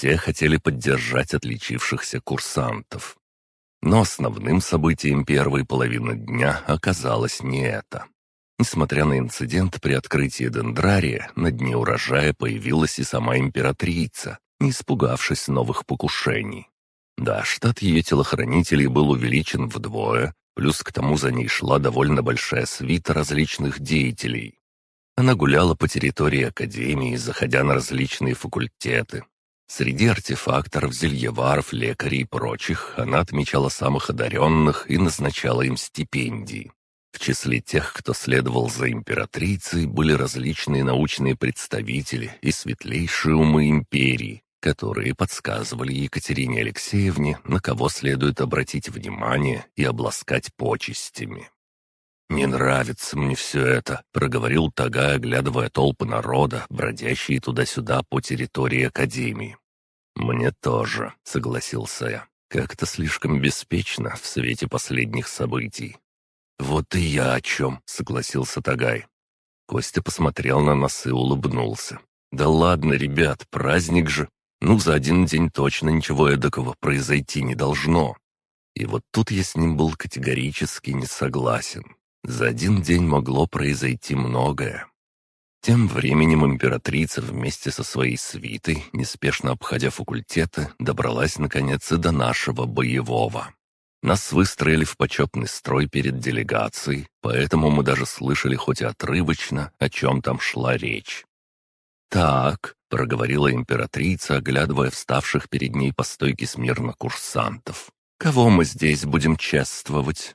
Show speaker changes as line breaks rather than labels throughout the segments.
Все хотели поддержать отличившихся курсантов. Но основным событием первой половины дня оказалось не это. Несмотря на инцидент при открытии дендрария, на дне урожая появилась и сама императрица, не испугавшись новых покушений. Да, штат ее телохранителей был увеличен вдвое, плюс к тому за ней шла довольно большая свита различных деятелей. Она гуляла по территории Академии, заходя на различные факультеты. Среди артефакторов, зельеваров, лекарей и прочих она отмечала самых одаренных и назначала им стипендии. В числе тех, кто следовал за императрицей, были различные научные представители и светлейшие умы империи, которые подсказывали Екатерине Алексеевне, на кого следует обратить внимание и обласкать почестями. «Не нравится мне все это», — проговорил Тага, оглядывая толпы народа, бродящие туда-сюда по территории Академии. «Мне тоже», — согласился я. «Как-то слишком беспечно в свете последних событий». «Вот и я о чем», — согласился Тагай. Костя посмотрел на нас и улыбнулся. «Да ладно, ребят, праздник же. Ну, за один день точно ничего эдакого произойти не должно». И вот тут я с ним был категорически не согласен. За один день могло произойти многое. Тем временем императрица вместе со своей свитой, неспешно обходя факультеты, добралась наконец и до нашего боевого. Нас выстроили в почетный строй перед делегацией, поэтому мы даже слышали хоть и отрывочно, о чем там шла речь. «Так», — проговорила императрица, оглядывая вставших перед ней по стойке смирно курсантов, «кого мы здесь будем чествовать?»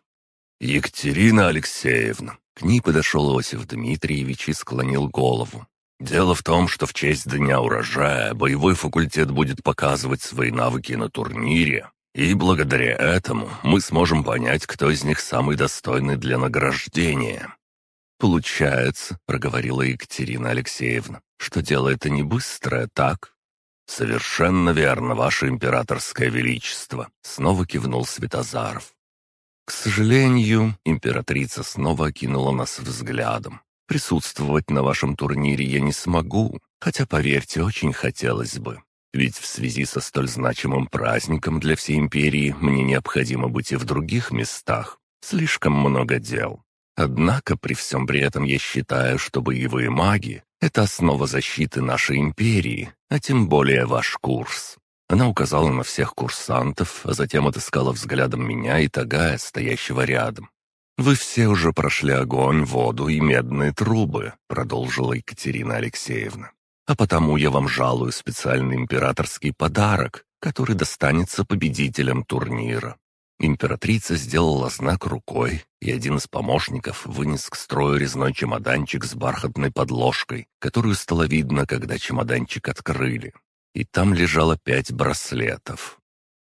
«Екатерина Алексеевна!» К ней подошел Иосиф Дмитриевич и склонил голову. «Дело в том, что в честь Дня урожая боевой факультет будет показывать свои навыки на турнире, и благодаря этому мы сможем понять, кто из них самый достойный для награждения». «Получается», — проговорила Екатерина Алексеевна, «что дело это не быстрое, так?» «Совершенно верно, ваше императорское величество», — снова кивнул Святозаров. «К сожалению, императрица снова окинула нас взглядом. Присутствовать на вашем турнире я не смогу, хотя, поверьте, очень хотелось бы. Ведь в связи со столь значимым праздником для всей империи мне необходимо быть и в других местах. Слишком много дел. Однако при всем при этом я считаю, что боевые маги — это основа защиты нашей империи, а тем более ваш курс. Она указала на всех курсантов, а затем отыскала взглядом меня и Тагая, стоящего рядом. «Вы все уже прошли огонь, воду и медные трубы», — продолжила Екатерина Алексеевна. «А потому я вам жалую специальный императорский подарок, который достанется победителям турнира». Императрица сделала знак рукой, и один из помощников вынес к строю резной чемоданчик с бархатной подложкой, которую стало видно, когда чемоданчик открыли и там лежало пять браслетов.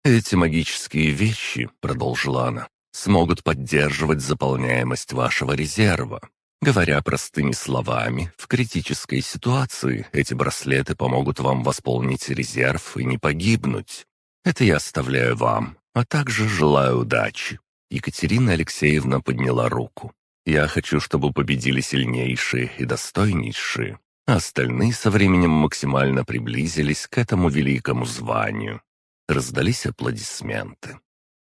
«Эти магические вещи», — продолжила она, — «смогут поддерживать заполняемость вашего резерва. Говоря простыми словами, в критической ситуации эти браслеты помогут вам восполнить резерв и не погибнуть. Это я оставляю вам, а также желаю удачи». Екатерина Алексеевна подняла руку. «Я хочу, чтобы победили сильнейшие и достойнейшие остальные со временем максимально приблизились к этому великому званию. Раздались аплодисменты.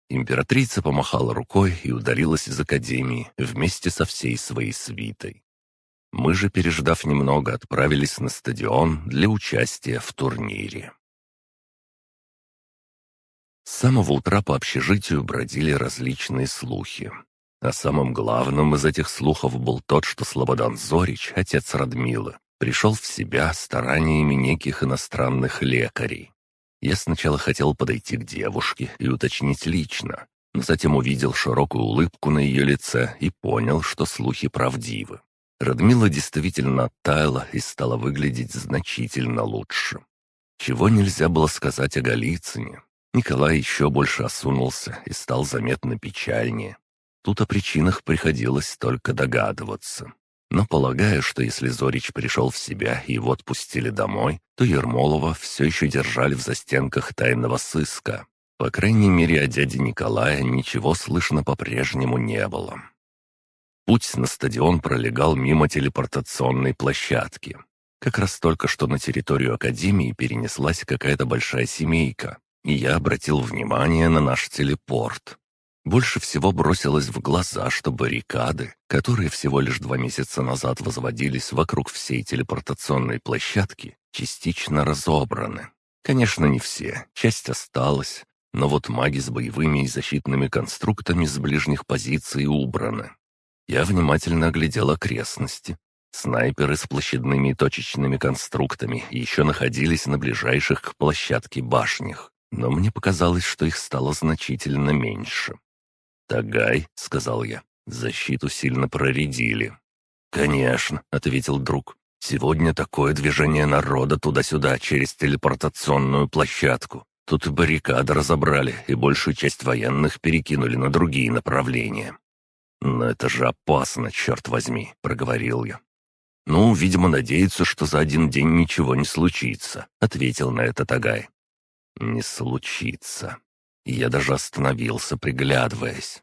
Императрица помахала рукой и удалилась из академии вместе со всей своей свитой. Мы же, переждав немного, отправились на стадион для участия в турнире. С самого утра по общежитию бродили различные слухи. А самым главным из этих слухов был тот, что Слободан Зорич, отец Радмилы, пришел в себя стараниями неких иностранных лекарей. Я сначала хотел подойти к девушке и уточнить лично, но затем увидел широкую улыбку на ее лице и понял, что слухи правдивы. Радмила действительно оттаяла и стала выглядеть значительно лучше. Чего нельзя было сказать о Голицыне. Николай еще больше осунулся и стал заметно печальнее. Тут о причинах приходилось только догадываться. Но полагаю, что если Зорич пришел в себя и его отпустили домой, то Ермолова все еще держали в застенках тайного сыска. По крайней мере, о дяде Николая ничего слышно по-прежнему не было. Путь на стадион пролегал мимо телепортационной площадки. Как раз только что на территорию Академии перенеслась какая-то большая семейка, и я обратил внимание на наш телепорт. Больше всего бросилось в глаза, что баррикады, которые всего лишь два месяца назад возводились вокруг всей телепортационной площадки, частично разобраны. Конечно, не все, часть осталась, но вот маги с боевыми и защитными конструктами с ближних позиций убраны. Я внимательно оглядел окрестности. Снайперы с площадными и точечными конструктами еще находились на ближайших к площадке башнях, но мне показалось, что их стало значительно меньше. «Тагай», — сказал я, — «защиту сильно проредили». «Конечно», — ответил друг. «Сегодня такое движение народа туда-сюда через телепортационную площадку. Тут баррикады разобрали, и большую часть военных перекинули на другие направления». «Но это же опасно, черт возьми», — проговорил я. «Ну, видимо, надеются, что за один день ничего не случится», — ответил на это Тагай. «Не случится. Я даже остановился, приглядываясь.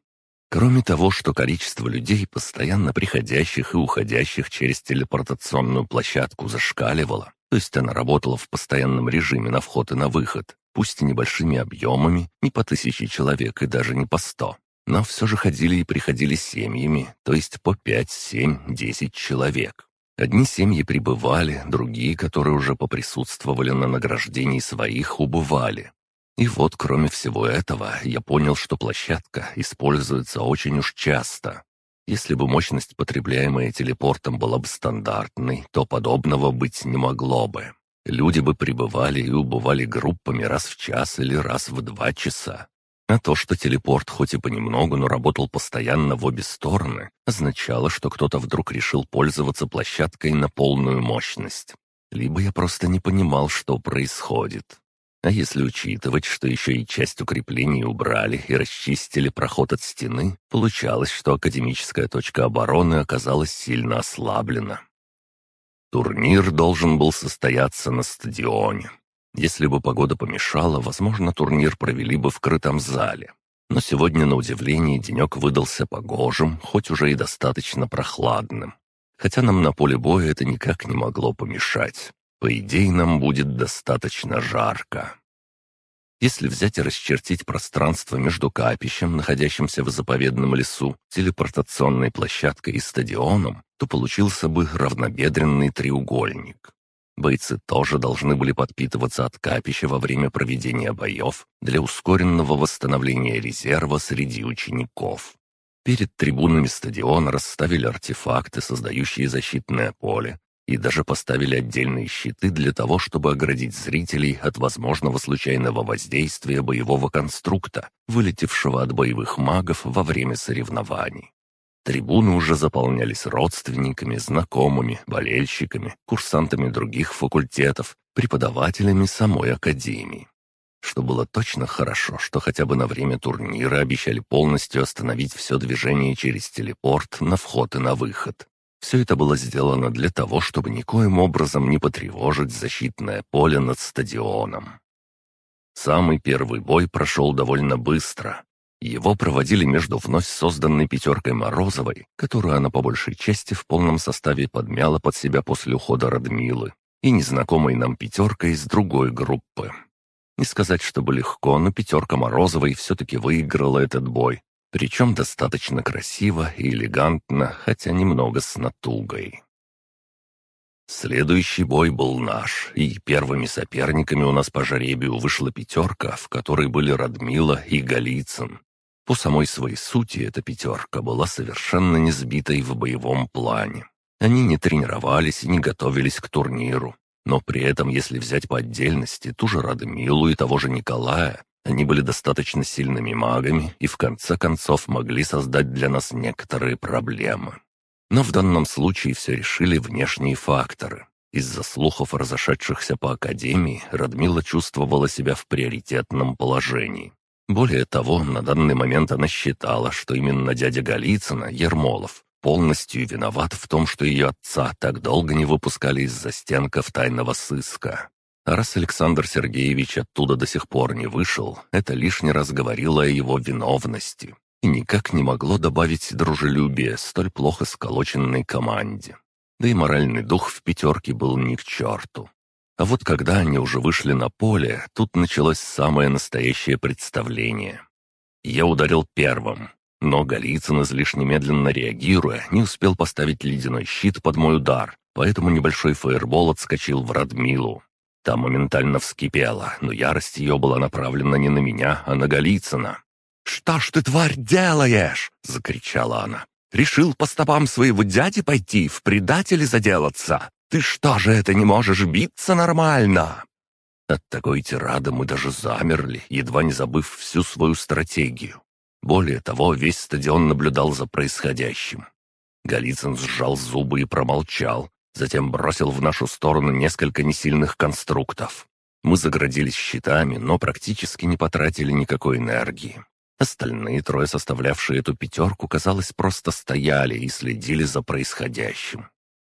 Кроме того, что количество людей, постоянно приходящих и уходящих через телепортационную площадку, зашкаливало, то есть она работала в постоянном режиме на вход и на выход, пусть и небольшими объемами, не по тысяче человек и даже не по сто. Но все же ходили и приходили семьями, то есть по пять, семь, десять человек. Одни семьи прибывали, другие, которые уже поприсутствовали на награждении своих, убывали. И вот, кроме всего этого, я понял, что площадка используется очень уж часто. Если бы мощность, потребляемая телепортом, была бы стандартной, то подобного быть не могло бы. Люди бы прибывали и убывали группами раз в час или раз в два часа. А то, что телепорт хоть и понемногу, но работал постоянно в обе стороны, означало, что кто-то вдруг решил пользоваться площадкой на полную мощность. Либо я просто не понимал, что происходит. А если учитывать, что еще и часть укреплений убрали и расчистили проход от стены, получалось, что академическая точка обороны оказалась сильно ослаблена. Турнир должен был состояться на стадионе. Если бы погода помешала, возможно, турнир провели бы в крытом зале. Но сегодня, на удивление, денек выдался погожим, хоть уже и достаточно прохладным. Хотя нам на поле боя это никак не могло помешать. По идее, нам будет достаточно жарко. Если взять и расчертить пространство между капищем, находящимся в заповедном лесу, телепортационной площадкой и стадионом, то получился бы равнобедренный треугольник. Бойцы тоже должны были подпитываться от капища во время проведения боев для ускоренного восстановления резерва среди учеников. Перед трибунами стадиона расставили артефакты, создающие защитное поле, и даже поставили отдельные щиты для того, чтобы оградить зрителей от возможного случайного воздействия боевого конструкта, вылетевшего от боевых магов во время соревнований. Трибуны уже заполнялись родственниками, знакомыми, болельщиками, курсантами других факультетов, преподавателями самой академии. Что было точно хорошо, что хотя бы на время турнира обещали полностью остановить все движение через телепорт на вход и на выход. Все это было сделано для того, чтобы никоим образом не потревожить защитное поле над стадионом. Самый первый бой прошел довольно быстро. Его проводили между вновь созданной пятеркой Морозовой, которую она по большей части в полном составе подмяла под себя после ухода Радмилы, и незнакомой нам пятеркой из другой группы. Не сказать, чтобы легко, но пятерка Морозовой все-таки выиграла этот бой, причем достаточно красиво и элегантно, хотя немного с натугой. Следующий бой был наш, и первыми соперниками у нас по жребию вышла пятерка, в которой были Радмила и Голицын. По самой своей сути эта пятерка была совершенно не сбитой в боевом плане. Они не тренировались и не готовились к турниру. Но при этом, если взять по отдельности ту же Радмилу и того же Николая, они были достаточно сильными магами и в конце концов могли создать для нас некоторые проблемы. Но в данном случае все решили внешние факторы. Из-за слухов, разошедшихся по Академии, Радмила чувствовала себя в приоритетном положении. Более того, на данный момент она считала, что именно дядя Голицына, Ермолов, полностью виноват в том, что ее отца так долго не выпускали из застенков тайного сыска. Раз Александр Сергеевич оттуда до сих пор не вышел, это лишний раз говорило о его виновности и никак не могло добавить дружелюбие столь плохо сколоченной команде. да и моральный дух в пятерке был ни к черту. А вот когда они уже вышли на поле, тут началось самое настоящее представление. Я ударил первым, но Голицын, излишне медленно реагируя, не успел поставить ледяной щит под мой удар, поэтому небольшой фаербол отскочил в Радмилу. Та моментально вскипела, но ярость ее была направлена не на меня, а на Голицына. «Что ж ты, тварь, делаешь?» — закричала она. «Решил по стопам своего дяди пойти, в предатели заделаться? Ты что же это не можешь биться нормально?» От такой тирады мы даже замерли, едва не забыв всю свою стратегию. Более того, весь стадион наблюдал за происходящим. Голицын сжал зубы и промолчал, затем бросил в нашу сторону несколько несильных конструктов. Мы заградились щитами, но практически не потратили никакой энергии. Остальные трое, составлявшие эту пятерку, казалось, просто стояли и следили за происходящим.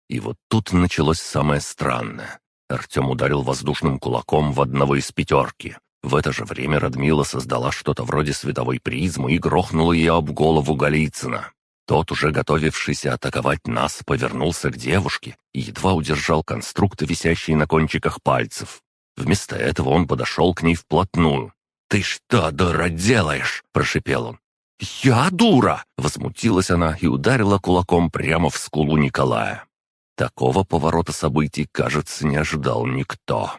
И вот тут началось самое странное. Артем ударил воздушным кулаком в одного из пятерки. В это же время Радмила создала что-то вроде световой призмы и грохнула ее об голову Голицына. Тот, уже готовившийся атаковать нас, повернулся к девушке и едва удержал конструкты, висящие на кончиках пальцев. Вместо этого он подошел к ней вплотную. «Ты что, дура, делаешь?» – прошипел он. «Я дура!» – возмутилась она и ударила кулаком прямо в скулу Николая. Такого поворота событий, кажется, не ожидал никто.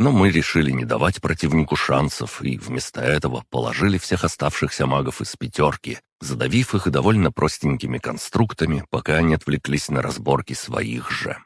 Но мы решили не давать противнику шансов и вместо этого положили всех оставшихся магов из пятерки, задавив их довольно простенькими конструктами, пока они отвлеклись на разборки своих же.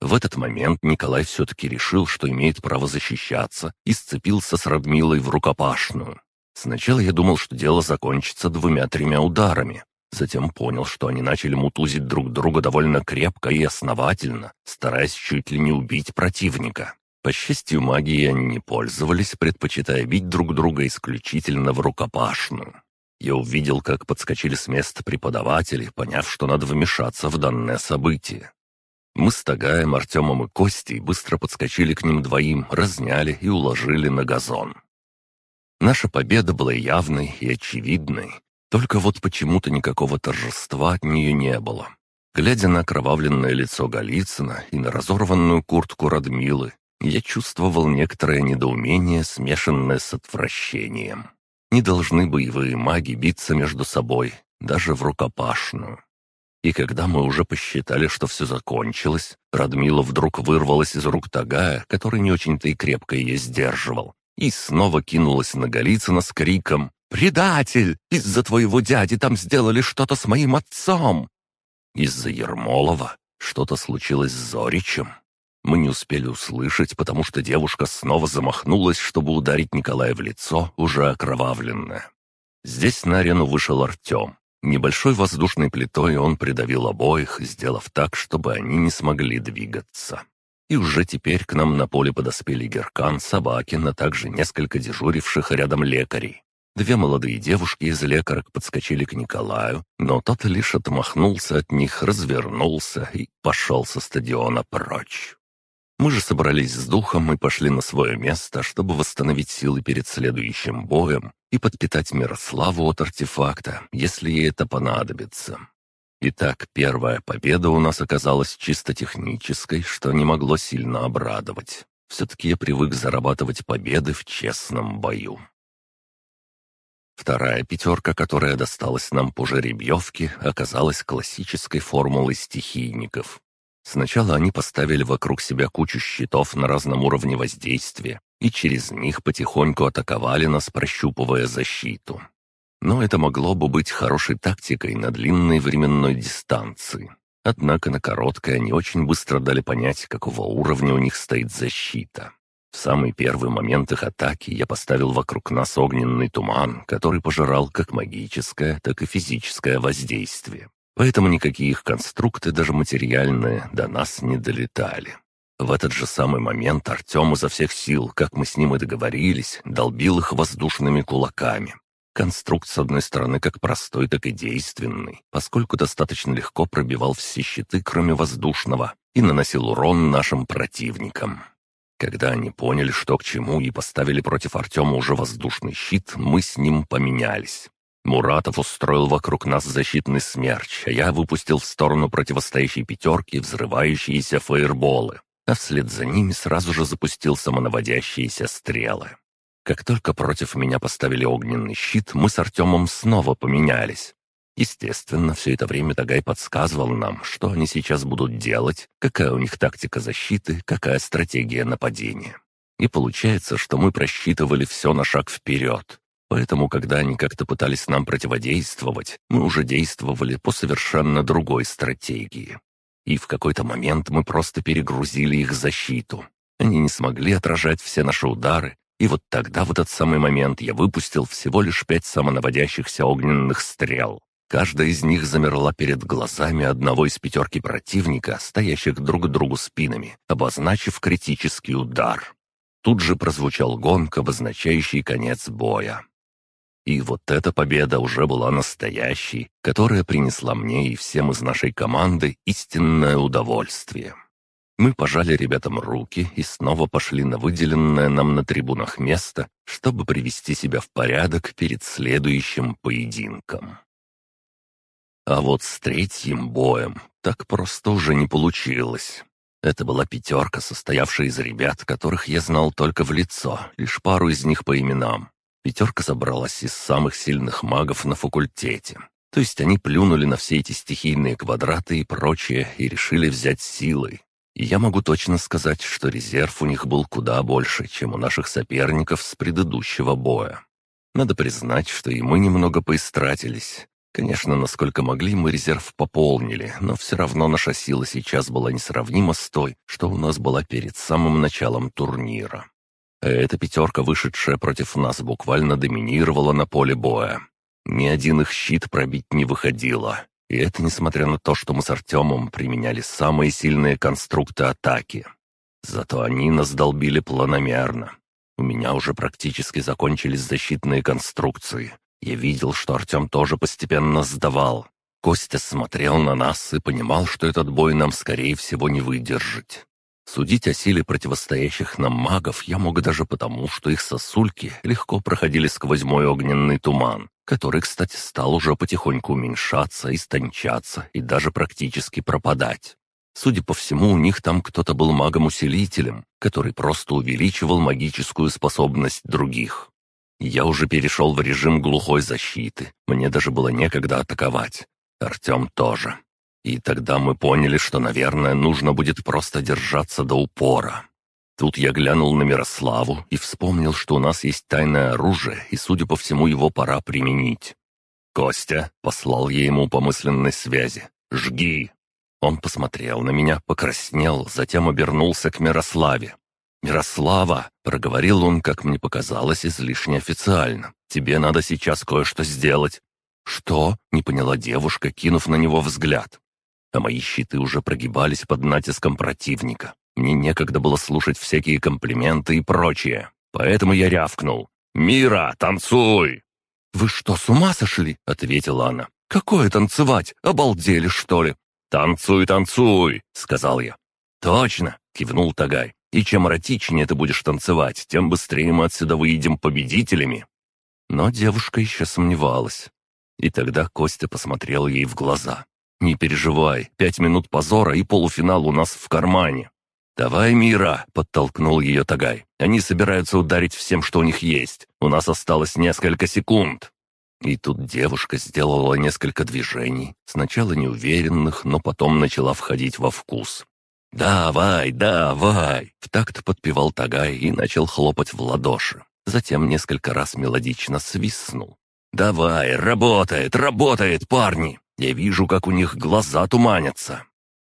В этот момент Николай все-таки решил, что имеет право защищаться, и сцепился с Радмилой в рукопашную. Сначала я думал, что дело закончится двумя-тремя ударами. Затем понял, что они начали мутузить друг друга довольно крепко и основательно, стараясь чуть ли не убить противника. По счастью, магией они не пользовались, предпочитая бить друг друга исключительно в рукопашную. Я увидел, как подскочили с места преподаватели, поняв, что надо вмешаться в данное событие. Мы с Тагаем, Артемом и Костей быстро подскочили к ним двоим, разняли и уложили на газон. Наша победа была явной и очевидной, только вот почему-то никакого торжества от нее не было. Глядя на окровавленное лицо Голицына и на разорванную куртку Радмилы, я чувствовал некоторое недоумение, смешанное с отвращением. Не должны боевые маги биться между собой, даже в рукопашную. И когда мы уже посчитали, что все закончилось, Радмила вдруг вырвалась из рук Тагая, который не очень-то и крепко ее сдерживал, и снова кинулась на Голицына с криком «Предатель! Из-за твоего дяди там сделали что-то с моим отцом!» Из-за Ермолова что-то случилось с Зоричем. Мы не успели услышать, потому что девушка снова замахнулась, чтобы ударить Николая в лицо, уже окровавленное. Здесь на арену вышел Артем. Небольшой воздушной плитой он придавил обоих, сделав так, чтобы они не смогли двигаться. И уже теперь к нам на поле подоспели Геркан, Собакин, а также несколько дежуривших рядом лекарей. Две молодые девушки из лекарок подскочили к Николаю, но тот лишь отмахнулся от них, развернулся и пошел со стадиона прочь. Мы же собрались с духом и пошли на свое место, чтобы восстановить силы перед следующим боем и подпитать Мирославу от артефакта, если ей это понадобится. Итак, первая победа у нас оказалась чисто технической, что не могло сильно обрадовать. Все-таки я привык зарабатывать победы в честном бою. Вторая пятерка, которая досталась нам по жеребьевке, оказалась классической формулой стихийников. Сначала они поставили вокруг себя кучу щитов на разном уровне воздействия, и через них потихоньку атаковали нас, прощупывая защиту. Но это могло бы быть хорошей тактикой на длинной временной дистанции. Однако на короткой они очень быстро дали понять, какого уровня у них стоит защита. В самый первый момент их атаки я поставил вокруг нас огненный туман, который пожирал как магическое, так и физическое воздействие. Поэтому никакие их конструкты, даже материальные, до нас не долетали. В этот же самый момент Артем изо всех сил, как мы с ним и договорились, долбил их воздушными кулаками. Конструкт, с одной стороны, как простой, так и действенный, поскольку достаточно легко пробивал все щиты, кроме воздушного, и наносил урон нашим противникам. Когда они поняли, что к чему, и поставили против Артема уже воздушный щит, мы с ним поменялись. Муратов устроил вокруг нас защитный смерч, а я выпустил в сторону противостоящей пятерки взрывающиеся фаерболы, а вслед за ними сразу же запустил самонаводящиеся стрелы. Как только против меня поставили огненный щит, мы с Артемом снова поменялись. Естественно, все это время Тагай подсказывал нам, что они сейчас будут делать, какая у них тактика защиты, какая стратегия нападения. И получается, что мы просчитывали все на шаг вперед. Поэтому, когда они как-то пытались нам противодействовать, мы уже действовали по совершенно другой стратегии. И в какой-то момент мы просто перегрузили их защиту. Они не смогли отражать все наши удары, и вот тогда, в этот самый момент, я выпустил всего лишь пять самонаводящихся огненных стрел. Каждая из них замерла перед глазами одного из пятерки противника, стоящих друг к другу спинами, обозначив критический удар. Тут же прозвучал гонг, обозначающий конец боя. И вот эта победа уже была настоящей, которая принесла мне и всем из нашей команды истинное удовольствие. Мы пожали ребятам руки и снова пошли на выделенное нам на трибунах место, чтобы привести себя в порядок перед следующим поединком. А вот с третьим боем так просто уже не получилось. Это была пятерка, состоявшая из ребят, которых я знал только в лицо, лишь пару из них по именам. Пятерка собралась из самых сильных магов на факультете. То есть они плюнули на все эти стихийные квадраты и прочее и решили взять силой. И я могу точно сказать, что резерв у них был куда больше, чем у наших соперников с предыдущего боя. Надо признать, что и мы немного поистратились. Конечно, насколько могли, мы резерв пополнили, но все равно наша сила сейчас была несравнима с той, что у нас была перед самым началом турнира. Эта пятерка, вышедшая против нас, буквально доминировала на поле боя. Ни один их щит пробить не выходило, и это несмотря на то, что мы с Артемом применяли самые сильные конструкты атаки. Зато они нас долбили планомерно. У меня уже практически закончились защитные конструкции. Я видел, что Артем тоже постепенно сдавал. Костя смотрел на нас и понимал, что этот бой нам, скорее всего, не выдержать. Судить о силе противостоящих нам магов я мог даже потому, что их сосульки легко проходили сквозь мой огненный туман, который, кстати, стал уже потихоньку уменьшаться, истончаться и даже практически пропадать. Судя по всему, у них там кто-то был магом-усилителем, который просто увеличивал магическую способность других. Я уже перешел в режим глухой защиты, мне даже было некогда атаковать. Артем тоже. И тогда мы поняли, что, наверное, нужно будет просто держаться до упора. Тут я глянул на Мирославу и вспомнил, что у нас есть тайное оружие, и, судя по всему, его пора применить. «Костя», — послал я ему по мысленной связи, — «жги». Он посмотрел на меня, покраснел, затем обернулся к Мирославе. «Мирослава», — проговорил он, как мне показалось, излишне официально, — «тебе надо сейчас кое-что сделать». «Что?» — не поняла девушка, кинув на него взгляд. А мои щиты уже прогибались под натиском противника. Мне некогда было слушать всякие комплименты и прочее. Поэтому я рявкнул. «Мира, танцуй!» «Вы что, с ума сошли?» — ответила она. «Какое танцевать? Обалдели, что ли?» «Танцуй, танцуй!» — сказал я. «Точно!» — кивнул Тагай. «И чем эротичнее ты будешь танцевать, тем быстрее мы отсюда выйдем победителями». Но девушка еще сомневалась. И тогда Костя посмотрел ей в глаза. «Не переживай, пять минут позора и полуфинал у нас в кармане. «Давай, Мира!» — подтолкнул ее Тагай. «Они собираются ударить всем, что у них есть. У нас осталось несколько секунд». И тут девушка сделала несколько движений, сначала неуверенных, но потом начала входить во вкус. «Давай, давай!» — в такт подпевал Тагай и начал хлопать в ладоши. Затем несколько раз мелодично свистнул. «Давай, работает, работает, парни! Я вижу, как у них глаза туманятся!»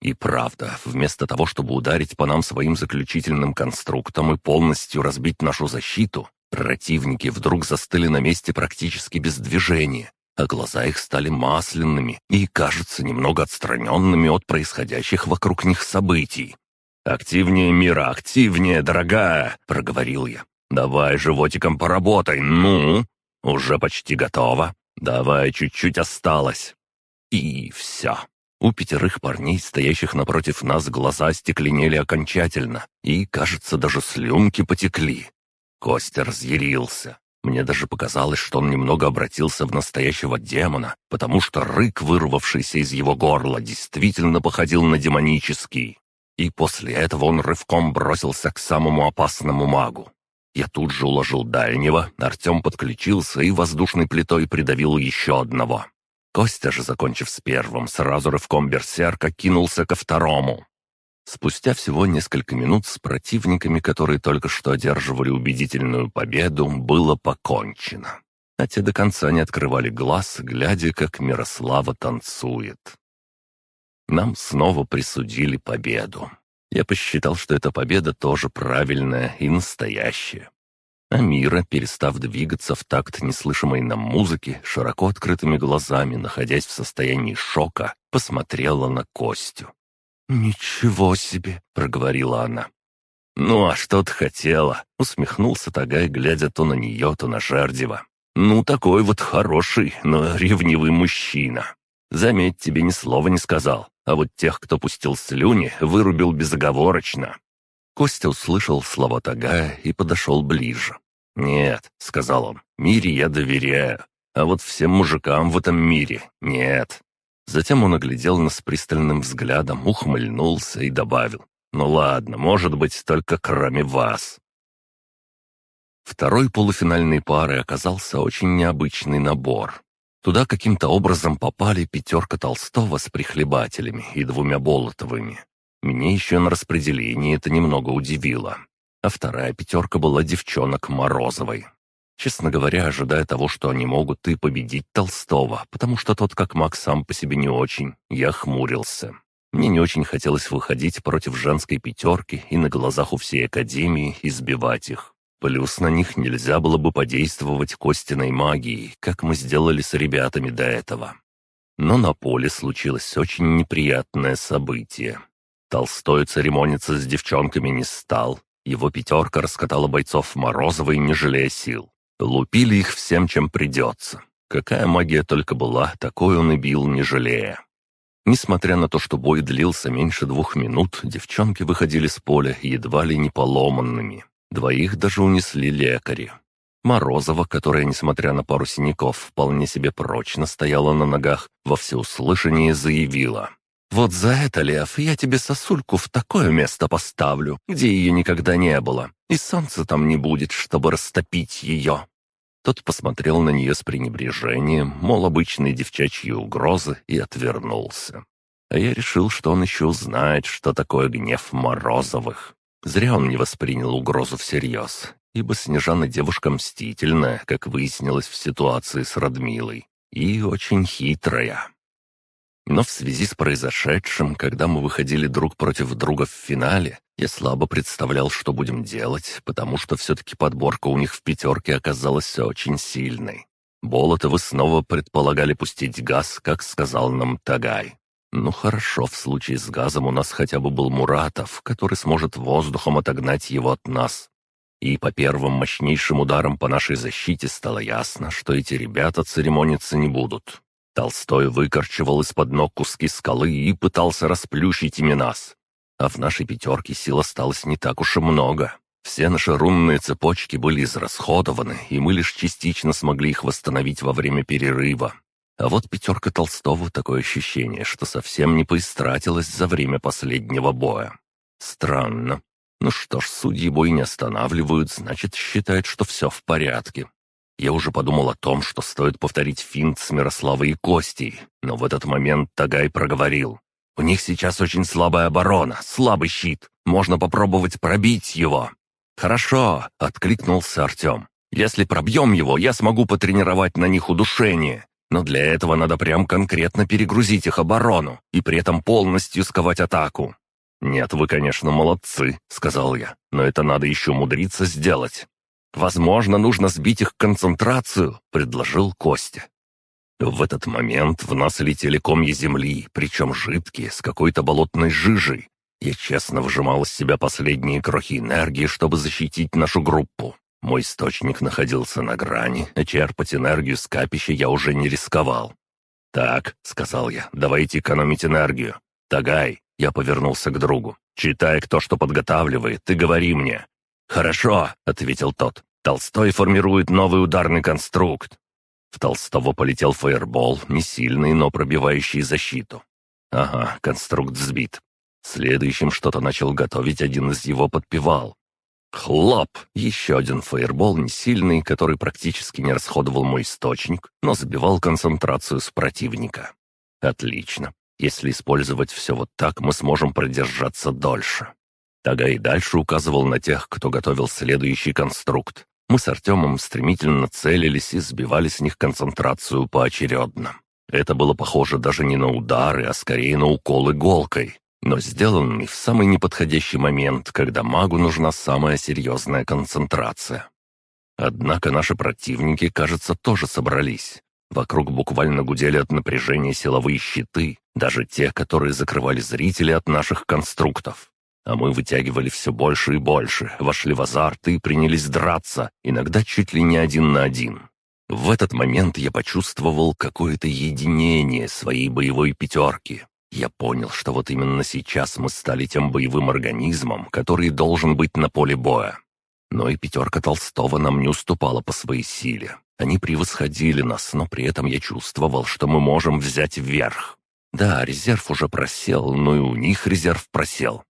И правда, вместо того, чтобы ударить по нам своим заключительным конструктом и полностью разбить нашу защиту, противники вдруг застыли на месте практически без движения, а глаза их стали масляными и, кажется, немного отстраненными от происходящих вокруг них событий. «Активнее, Мира, активнее, дорогая!» — проговорил я. «Давай животиком поработай, ну! Уже почти готово. Давай, чуть-чуть осталось». И все. У пятерых парней, стоящих напротив нас, глаза стекленели окончательно, и, кажется, даже слюнки потекли. Костя разъярился. Мне даже показалось, что он немного обратился в настоящего демона, потому что рык, вырвавшийся из его горла, действительно походил на демонический. И после этого он рывком бросился к самому опасному магу. Я тут же уложил дальнего, Артем подключился и воздушной плитой придавил еще одного. Костя же, закончив с первым, сразу рывком берсерка кинулся ко второму. Спустя всего несколько минут с противниками, которые только что одерживали убедительную победу, было покончено. А те до конца не открывали глаз, глядя, как Мирослава танцует. Нам снова присудили победу. Я посчитал, что эта победа тоже правильная и настоящая. А Мира, перестав двигаться в такт неслышимой нам музыки, широко открытыми глазами, находясь в состоянии шока, посмотрела на Костю. «Ничего себе!» — проговорила она. «Ну, а что ты хотела?» — усмехнулся Тагай, глядя то на нее, то на Жердева. «Ну, такой вот хороший, но ревнивый мужчина. Заметь, тебе ни слова не сказал, а вот тех, кто пустил слюни, вырубил безоговорочно». Костя услышал слова Тагая и подошел ближе. «Нет», — сказал он, — «мире я доверяю, а вот всем мужикам в этом мире нет. Затем он оглядел нас пристальным взглядом, ухмыльнулся и добавил. «Ну ладно, может быть, только кроме вас». Второй полуфинальной парой оказался очень необычный набор. Туда каким-то образом попали пятерка Толстого с прихлебателями и двумя Болотовыми. Меня еще на распределении это немного удивило. А вторая пятерка была девчонок Морозовой. Честно говоря, ожидая того, что они могут и победить Толстого, потому что тот, как Макс, сам по себе не очень, я хмурился. Мне не очень хотелось выходить против женской пятерки и на глазах у всей Академии избивать их. Плюс на них нельзя было бы подействовать Костиной магией, как мы сделали с ребятами до этого. Но на поле случилось очень неприятное событие. Толстой церемониться с девчонками не стал. Его пятерка раскатала бойцов Морозовой, не жалея сил. Лупили их всем, чем придется. Какая магия только была, такой он и бил, не жалея. Несмотря на то, что бой длился меньше двух минут, девчонки выходили с поля едва ли не поломанными. Двоих даже унесли лекари. Морозова, которая, несмотря на пару синяков, вполне себе прочно стояла на ногах, во всеуслышание заявила. «Вот за это, Лев, я тебе сосульку в такое место поставлю, где ее никогда не было, и солнца там не будет, чтобы растопить ее». Тот посмотрел на нее с пренебрежением, мол, обычные девчачьи угрозы, и отвернулся. А я решил, что он еще узнает, что такое гнев Морозовых. Зря он не воспринял угрозу всерьез, ибо Снежана девушка мстительная, как выяснилось в ситуации с Радмилой, и очень хитрая. Но в связи с произошедшим, когда мы выходили друг против друга в финале, я слабо представлял, что будем делать, потому что все-таки подборка у них в пятерке оказалась очень сильной. Болотовы снова предполагали пустить газ, как сказал нам Тагай. Ну хорошо, в случае с газом у нас хотя бы был Муратов, который сможет воздухом отогнать его от нас. И по первым мощнейшим ударам по нашей защите стало ясно, что эти ребята церемониться не будут. Толстой выкорчевал из-под ног куски скалы и пытался расплющить ими нас. А в нашей пятерке сил осталось не так уж и много. Все наши рунные цепочки были израсходованы, и мы лишь частично смогли их восстановить во время перерыва. А вот пятерка Толстого такое ощущение, что совсем не поистратилась за время последнего боя. Странно. Ну что ж, судьи бой не останавливают, значит, считают, что все в порядке. Я уже подумал о том, что стоит повторить финт с Мирославой и Костей, но в этот момент Тагай проговорил. «У них сейчас очень слабая оборона, слабый щит. Можно попробовать пробить его». «Хорошо», — откликнулся Артем. «Если пробьем его, я смогу потренировать на них удушение. Но для этого надо прям конкретно перегрузить их оборону и при этом полностью сковать атаку». «Нет, вы, конечно, молодцы», — сказал я, «но это надо еще мудриться сделать. «Возможно, нужно сбить их концентрацию», — предложил Костя. В этот момент в нас летели комья земли, причем жидкие, с какой-то болотной жижей. Я честно выжимал из себя последние крохи энергии, чтобы защитить нашу группу. Мой источник находился на грани, а черпать энергию с капища я уже не рисковал. «Так», — сказал я, — «давайте экономить энергию. Тагай», — я повернулся к другу, — «читай, кто что подготавливает, и говори мне. «Хорошо», — ответил тот. Толстой формирует новый ударный конструкт. В Толстого полетел фаербол, не сильный, но пробивающий защиту. Ага, конструкт сбит. Следующим что-то начал готовить один из его подпевал. Хлоп! Еще один фаербол, не сильный, который практически не расходовал мой источник, но забивал концентрацию с противника. Отлично. Если использовать все вот так, мы сможем продержаться дольше. Тага и дальше указывал на тех, кто готовил следующий конструкт. Мы с Артемом стремительно целились и сбивали с них концентрацию поочередно. Это было похоже даже не на удары, а скорее на укол иголкой, но сделанный в самый неподходящий момент, когда магу нужна самая серьезная концентрация. Однако наши противники, кажется, тоже собрались. Вокруг буквально гудели от напряжения силовые щиты, даже те, которые закрывали зрителей от наших конструктов. А мы вытягивали все больше и больше, вошли в азарт и принялись драться, иногда чуть ли не один на один. В этот момент я почувствовал какое-то единение своей боевой пятерки. Я понял, что вот именно сейчас мы стали тем боевым организмом, который должен быть на поле боя. Но и пятерка Толстого нам не уступала по своей силе. Они превосходили нас, но при этом я чувствовал, что мы можем взять вверх. Да, резерв уже просел, но и у них резерв просел.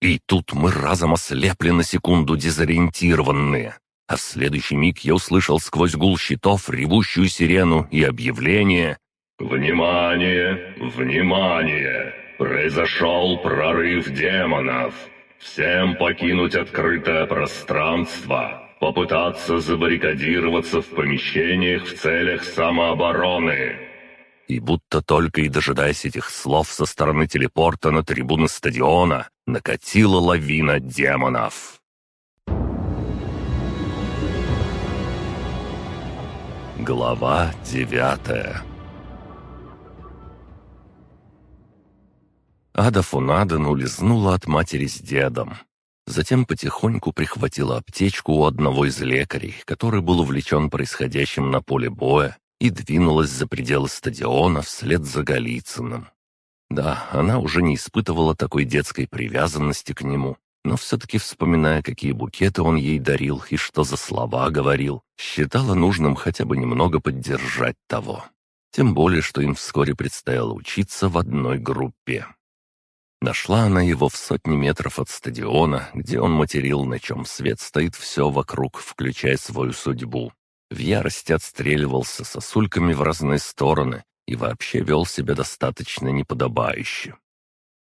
И тут мы разом ослепли на секунду дезориентированные. А в следующий миг я услышал сквозь гул щитов ревущую сирену и объявление «Внимание! Внимание! Произошел прорыв демонов! Всем покинуть открытое пространство, попытаться забаррикадироваться в помещениях в целях самообороны!» И будто только и дожидаясь этих слов со стороны телепорта на трибуны стадиона, накатила лавина демонов. Глава девятая Ада Фунаден улизнула от матери с дедом. Затем потихоньку прихватила аптечку у одного из лекарей, который был увлечен происходящим на поле боя, и двинулась за пределы стадиона вслед за Голицыным. Да, она уже не испытывала такой детской привязанности к нему, но все-таки, вспоминая, какие букеты он ей дарил и что за слова говорил, считала нужным хотя бы немного поддержать того. Тем более, что им вскоре предстояло учиться в одной группе. Нашла она его в сотни метров от стадиона, где он материл, на чем свет стоит все вокруг, включая свою судьбу. В ярости отстреливался сосульками в разные стороны и вообще вел себя достаточно неподобающе.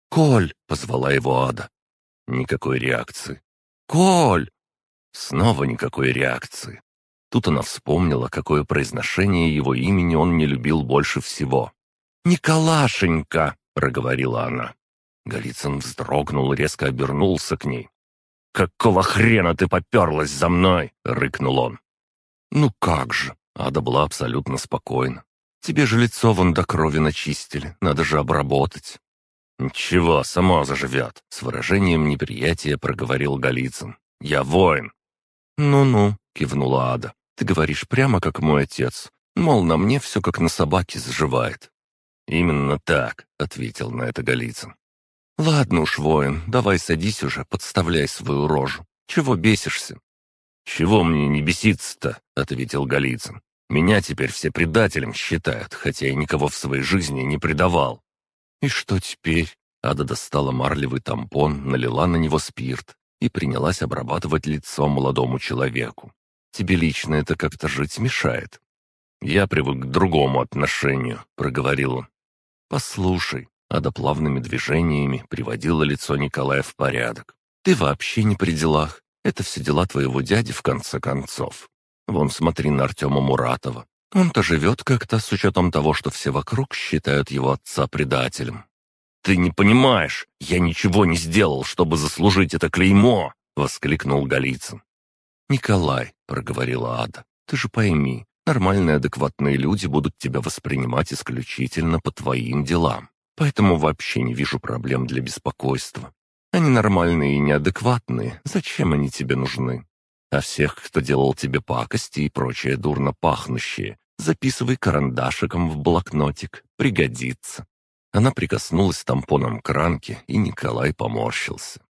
«Коль!» — позвала его Ада. Никакой реакции. «Коль!» Снова никакой реакции. Тут она вспомнила, какое произношение его имени он не любил больше всего. «Николашенька!» — проговорила она. Голицын вздрогнул и резко обернулся к ней. «Какого хрена ты поперлась за мной?» — рыкнул он. «Ну как же!» — Ада была абсолютно спокойна. «Тебе же лицо вон до крови начистили, надо же обработать». «Ничего, само заживет», — с выражением неприятия проговорил Голицын. «Я воин». «Ну-ну», — кивнула Ада. «Ты говоришь прямо как мой отец. Мол, на мне все как на собаке заживает». «Именно так», — ответил на это Голицын. «Ладно уж, воин, давай садись уже, подставляй свою рожу. Чего бесишься?» «Чего мне не беситься-то?» — ответил Голицын. «Меня теперь все предателем считают, хотя я никого в своей жизни не предавал». «И что теперь?» Ада достала марлевый тампон, налила на него спирт и принялась обрабатывать лицо молодому человеку. «Тебе лично это как-то жить мешает?» «Я привык к другому отношению», — проговорил он. «Послушай, Ада плавными движениями приводила лицо Николая в порядок. «Ты вообще не при делах. Это все дела твоего дяди, в конце концов. Вон, смотри на Артема Муратова. Он-то живет как-то с учетом того, что все вокруг считают его отца предателем». «Ты не понимаешь, я ничего не сделал, чтобы заслужить это клеймо!» — воскликнул Голицын. «Николай», — проговорила Ада, — «ты же пойми, нормальные адекватные люди будут тебя воспринимать исключительно по твоим делам. Поэтому вообще не вижу проблем для беспокойства. Они нормальные и неадекватные, зачем они тебе нужны? А всех, кто делал тебе пакости и прочее дурно пахнущее, записывай карандашиком в блокнотик, пригодится». Она прикоснулась тампоном к ранке, и Николай поморщился.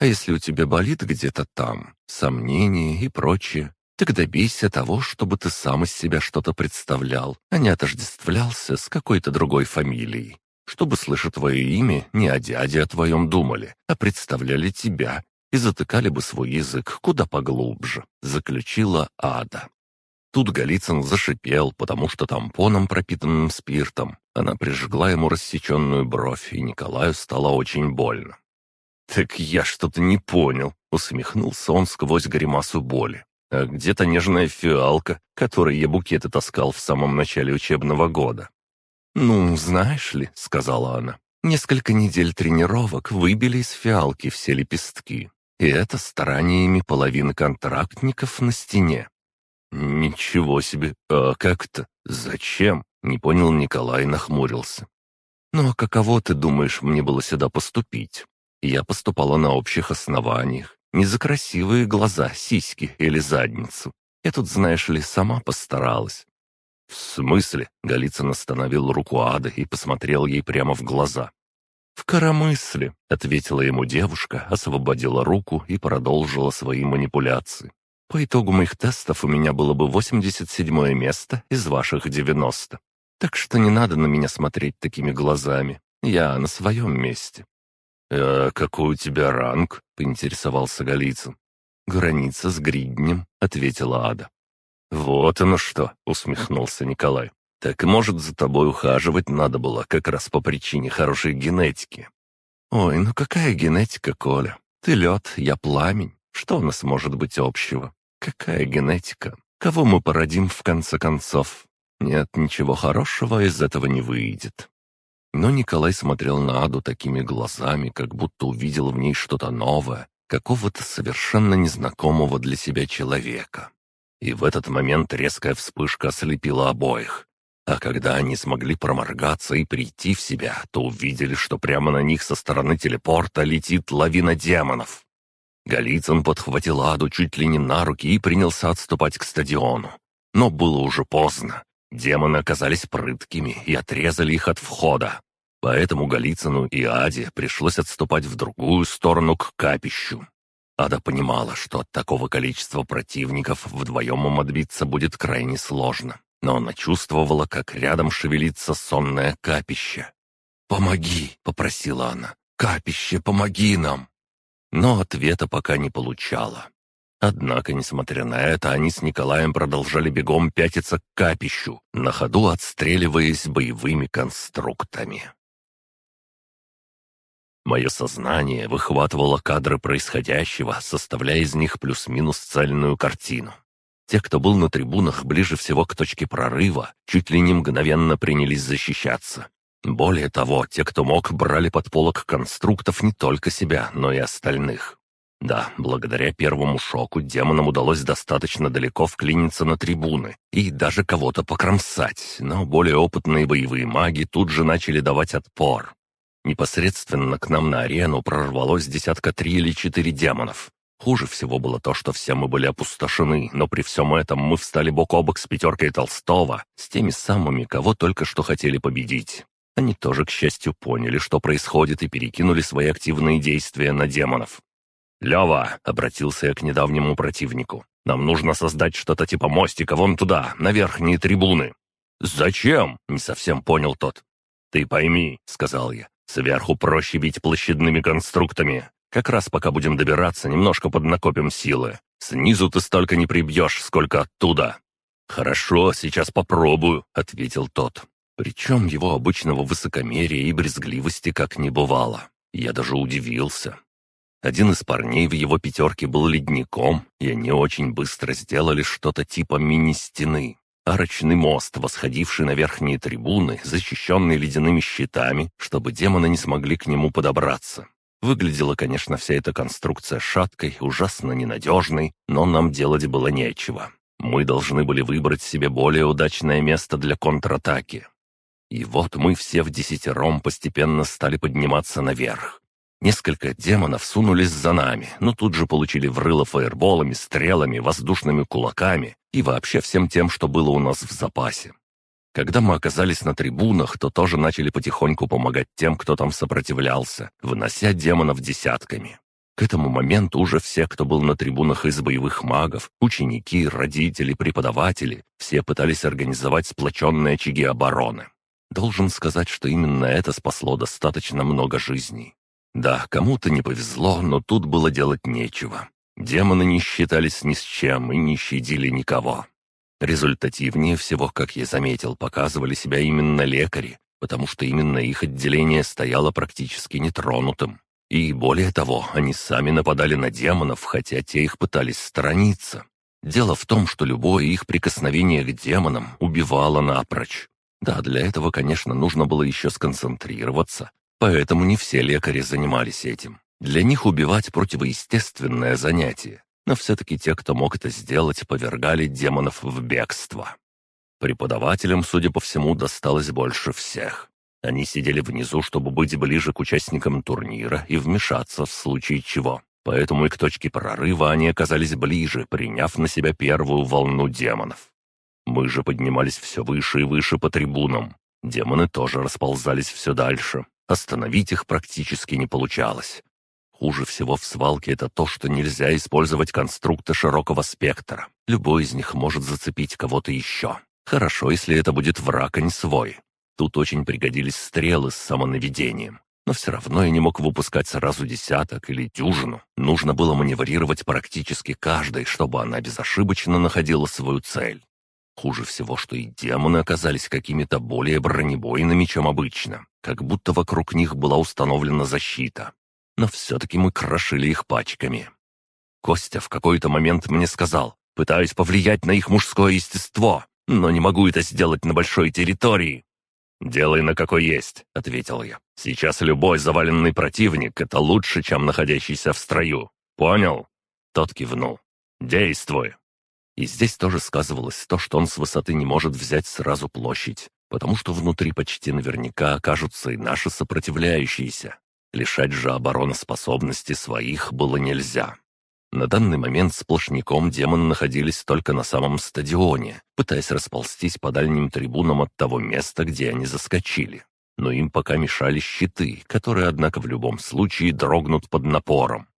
«А если у тебя болит где-то там, сомнения и прочее, Так добейся того, чтобы ты сам из себя что-то представлял, а не отождествлялся с какой-то другой фамилией. Чтобы, слыша твое имя, не о дяде о твоем думали, а представляли тебя и затыкали бы свой язык куда поглубже», — заключила Ада. Тут Голицын зашипел, потому что тампоном, пропитанным спиртом, она прижгла ему рассеченную бровь, и Николаю стало очень больно. «Так я что-то не понял», — усмехнулся он сквозь гримасу боли. «А где-то нежная фиалка, которой я букеты таскал в самом начале учебного года». «Ну, знаешь ли», — сказала она, — «несколько недель тренировок выбили из фиалки все лепестки, и это стараниями половины контрактников на стене. «Ничего себе! А как это? Зачем?» — не понял Николай и нахмурился. «Ну а каково, ты думаешь, мне было сюда поступить? Я поступала на общих основаниях, не за красивые глаза, сиськи или задницу. Я тут, знаешь ли, сама постаралась». «В смысле?» — Голицын остановил руку Ады и посмотрел ей прямо в глаза. «В коромысле», — ответила ему девушка, освободила руку и продолжила свои манипуляции. По итогу моих тестов у меня было бы 87 место из ваших 90. Так что не надо на меня смотреть такими глазами. Я на своем месте». «А какой у тебя ранг?» — поинтересовался Голицын. «Граница с гриднем», — ответила Ада. «Вот оно что!» — усмехнулся Николай. «Так, может, за тобой ухаживать надо было как раз по причине хорошей генетики». «Ой, ну какая генетика, Коля? Ты лед, я пламень. Что у нас может быть общего?» Какая генетика? Кого мы породим в конце концов? Нет, ничего хорошего из этого не выйдет. Но Николай смотрел на Аду такими глазами, как будто увидел в ней что-то новое, какого-то совершенно незнакомого для себя человека. И в этот момент резкая вспышка ослепила обоих. А когда они смогли проморгаться и прийти в себя, то увидели, что прямо на них со стороны телепорта летит лавина демонов. Голицын подхватил Аду чуть ли не на руки и принялся отступать к стадиону. Но было уже поздно. Демоны оказались прыткими и отрезали их от входа. Поэтому Голицыну и Аде пришлось отступать в другую сторону к капищу. Ада понимала, что от такого количества противников вдвоем им отбиться будет крайне сложно. Но она чувствовала, как рядом шевелится сонное капище. «Помоги!» — попросила она. «Капище, помоги нам!» но ответа пока не получала. Однако, несмотря на это, они с Николаем продолжали бегом пятиться к капищу, на ходу отстреливаясь боевыми конструктами. Мое сознание выхватывало кадры происходящего, составляя из них плюс-минус цельную картину. Те, кто был на трибунах ближе всего к точке прорыва, чуть ли не мгновенно принялись защищаться. Более того, те, кто мог, брали под полок конструктов не только себя, но и остальных. Да, благодаря первому шоку демонам удалось достаточно далеко вклиниться на трибуны и даже кого-то покромсать, но более опытные боевые маги тут же начали давать отпор. Непосредственно к нам на арену прорвалось десятка три или четыре демонов. Хуже всего было то, что все мы были опустошены, но при всем этом мы встали бок о бок с пятеркой Толстого, с теми самыми, кого только что хотели победить. Они тоже, к счастью, поняли, что происходит, и перекинули свои активные действия на демонов. «Лева!» — обратился я к недавнему противнику. «Нам нужно создать что-то типа мостика вон туда, на верхние трибуны». «Зачем?» — не совсем понял тот. «Ты пойми», — сказал я, — «сверху проще бить площадными конструктами. Как раз пока будем добираться, немножко поднакопим силы. Снизу ты столько не прибьешь, сколько оттуда». «Хорошо, сейчас попробую», — ответил тот. Причем его обычного высокомерия и брезгливости как не бывало. Я даже удивился. Один из парней в его пятерке был ледником, и они очень быстро сделали что-то типа мини-стены. Арочный мост, восходивший на верхние трибуны, защищенный ледяными щитами, чтобы демоны не смогли к нему подобраться. Выглядела, конечно, вся эта конструкция шаткой, ужасно ненадежной, но нам делать было нечего. Мы должны были выбрать себе более удачное место для контратаки. И вот мы все в десятером постепенно стали подниматься наверх. Несколько демонов сунулись за нами, но тут же получили врыло фаерболами, стрелами, воздушными кулаками и вообще всем тем, что было у нас в запасе. Когда мы оказались на трибунах, то тоже начали потихоньку помогать тем, кто там сопротивлялся, вынося демонов десятками. К этому моменту уже все, кто был на трибунах из боевых магов, ученики, родители, преподаватели, все пытались организовать сплоченные очаги обороны. Должен сказать, что именно это спасло достаточно много жизней. Да, кому-то не повезло, но тут было делать нечего. Демоны не считались ни с чем и не щадили никого. Результативнее всего, как я заметил, показывали себя именно лекари, потому что именно их отделение стояло практически нетронутым. И более того, они сами нападали на демонов, хотя те их пытались сторониться. Дело в том, что любое их прикосновение к демонам убивало напрочь. Да, для этого, конечно, нужно было еще сконцентрироваться, поэтому не все лекари занимались этим. Для них убивать противоестественное занятие, но все-таки те, кто мог это сделать, повергали демонов в бегство. Преподавателям, судя по всему, досталось больше всех. Они сидели внизу, чтобы быть ближе к участникам турнира и вмешаться в случае чего. Поэтому и к точке прорыва они оказались ближе, приняв на себя первую волну демонов. Мы же поднимались все выше и выше по трибунам. Демоны тоже расползались все дальше. Остановить их практически не получалось. Хуже всего в свалке это то, что нельзя использовать конструкты широкого спектра. Любой из них может зацепить кого-то еще. Хорошо, если это будет враг, а не свой. Тут очень пригодились стрелы с самонаведением. Но все равно я не мог выпускать сразу десяток или дюжину. Нужно было маневрировать практически каждой, чтобы она безошибочно находила свою цель. Хуже всего, что и демоны оказались какими-то более бронебойными, чем обычно. Как будто вокруг них была установлена защита. Но все-таки мы крошили их пачками. Костя в какой-то момент мне сказал, пытаюсь повлиять на их мужское естество, но не могу это сделать на большой территории. «Делай на какой есть», — ответил я. «Сейчас любой заваленный противник — это лучше, чем находящийся в строю. Понял?» Тот кивнул. «Действуй». И здесь тоже сказывалось то, что он с высоты не может взять сразу площадь, потому что внутри почти наверняка окажутся и наши сопротивляющиеся. Лишать же обороноспособности своих было нельзя. На данный момент сплошняком демоны находились только на самом стадионе, пытаясь расползтись по дальним трибунам от того места, где они заскочили. Но им пока мешали щиты, которые, однако, в любом случае дрогнут под напором.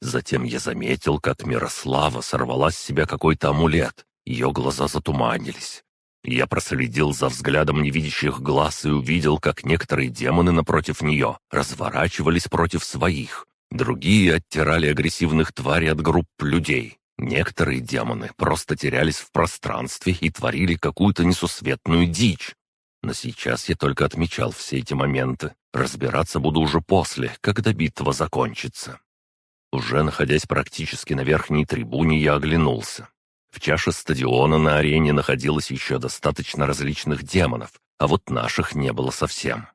Затем я заметил, как Мирослава сорвала с себя какой-то амулет. Ее глаза затуманились. Я проследил за взглядом невидящих глаз и увидел, как некоторые демоны напротив нее разворачивались против своих, Другие оттирали агрессивных тварей от групп людей. Некоторые демоны просто терялись в пространстве и творили какую-то несусветную дичь. Но сейчас я только отмечал все эти моменты. Разбираться буду уже после, когда битва закончится. Уже находясь практически на верхней трибуне, я оглянулся. В чаше стадиона на арене находилось еще достаточно различных демонов, а вот наших не было совсем.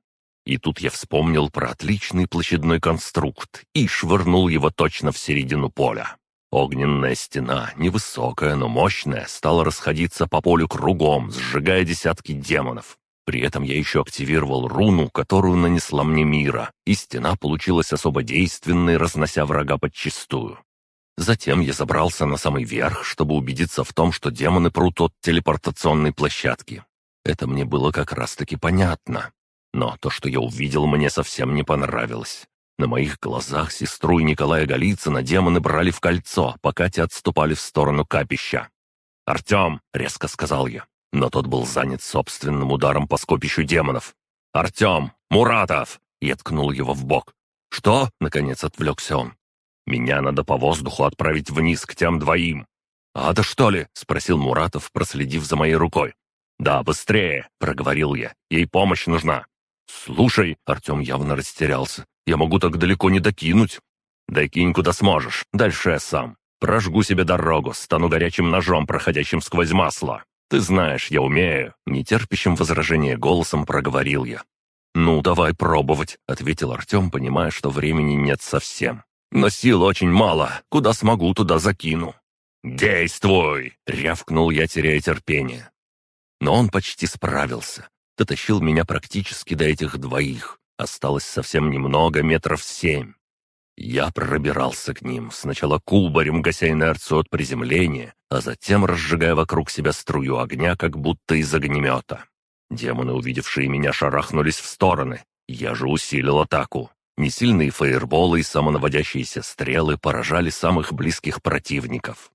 И тут я вспомнил про отличный площадной конструкт и швырнул его точно в середину поля. Огненная стена, невысокая, но мощная, стала расходиться по полю кругом, сжигая десятки демонов. При этом я еще активировал руну, которую нанесла мне мира, и стена получилась особо действенной, разнося врага подчистую. Затем я забрался на самый верх, чтобы убедиться в том, что демоны прут от телепортационной площадки. Это мне было как раз-таки понятно. Но то, что я увидел, мне совсем не понравилось. На моих глазах сестру и Николая Голицына демоны брали в кольцо, пока те отступали в сторону капища. «Артем!» — резко сказал я. Но тот был занят собственным ударом по скопищу демонов. «Артем! Муратов!» — я ткнул его в бок. «Что?» — наконец отвлекся он. «Меня надо по воздуху отправить вниз к тем двоим». «А да что ли?» — спросил Муратов, проследив за моей рукой. «Да, быстрее!» — проговорил я. «Ей помощь нужна». «Слушай», — Артем явно растерялся, — «я могу так далеко не докинуть». «Докинь куда сможешь, дальше я сам. Прожгу себе дорогу, стану горячим ножом, проходящим сквозь масло. Ты знаешь, я умею», — нетерпящим возражения голосом проговорил я. «Ну, давай пробовать», — ответил Артем, понимая, что времени нет совсем. «Но сил очень мало. Куда смогу, туда закину». «Действуй!» — рявкнул я, теряя терпение. Но он почти справился дотащил меня практически до этих двоих. Осталось совсем немного, метров семь. Я пробирался к ним, сначала кубарем гася инерцию от приземления, а затем разжигая вокруг себя струю огня, как будто из огнемета. Демоны, увидевшие меня, шарахнулись в стороны. Я же усилил атаку. Несильные фаерболы и самонаводящиеся стрелы поражали самых близких противников.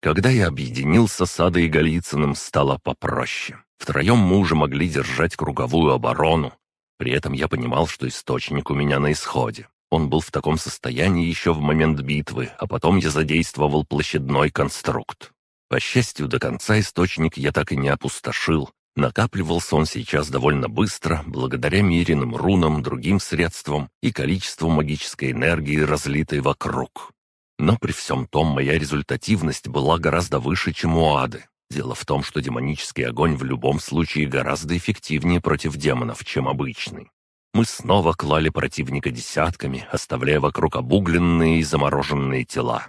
Когда я объединился с Адой и Голицыным, стало попроще. Втроем мы уже могли держать круговую оборону. При этом я понимал, что источник у меня на исходе. Он был в таком состоянии еще в момент битвы, а потом я задействовал площадной конструкт. По счастью, до конца источник я так и не опустошил. Накапливался он сейчас довольно быстро, благодаря миренным рунам, другим средствам и количеству магической энергии, разлитой вокруг. Но при всем том моя результативность была гораздо выше, чем у ады. Дело в том, что демонический огонь в любом случае гораздо эффективнее против демонов, чем обычный. Мы снова клали противника десятками, оставляя вокруг обугленные и замороженные тела.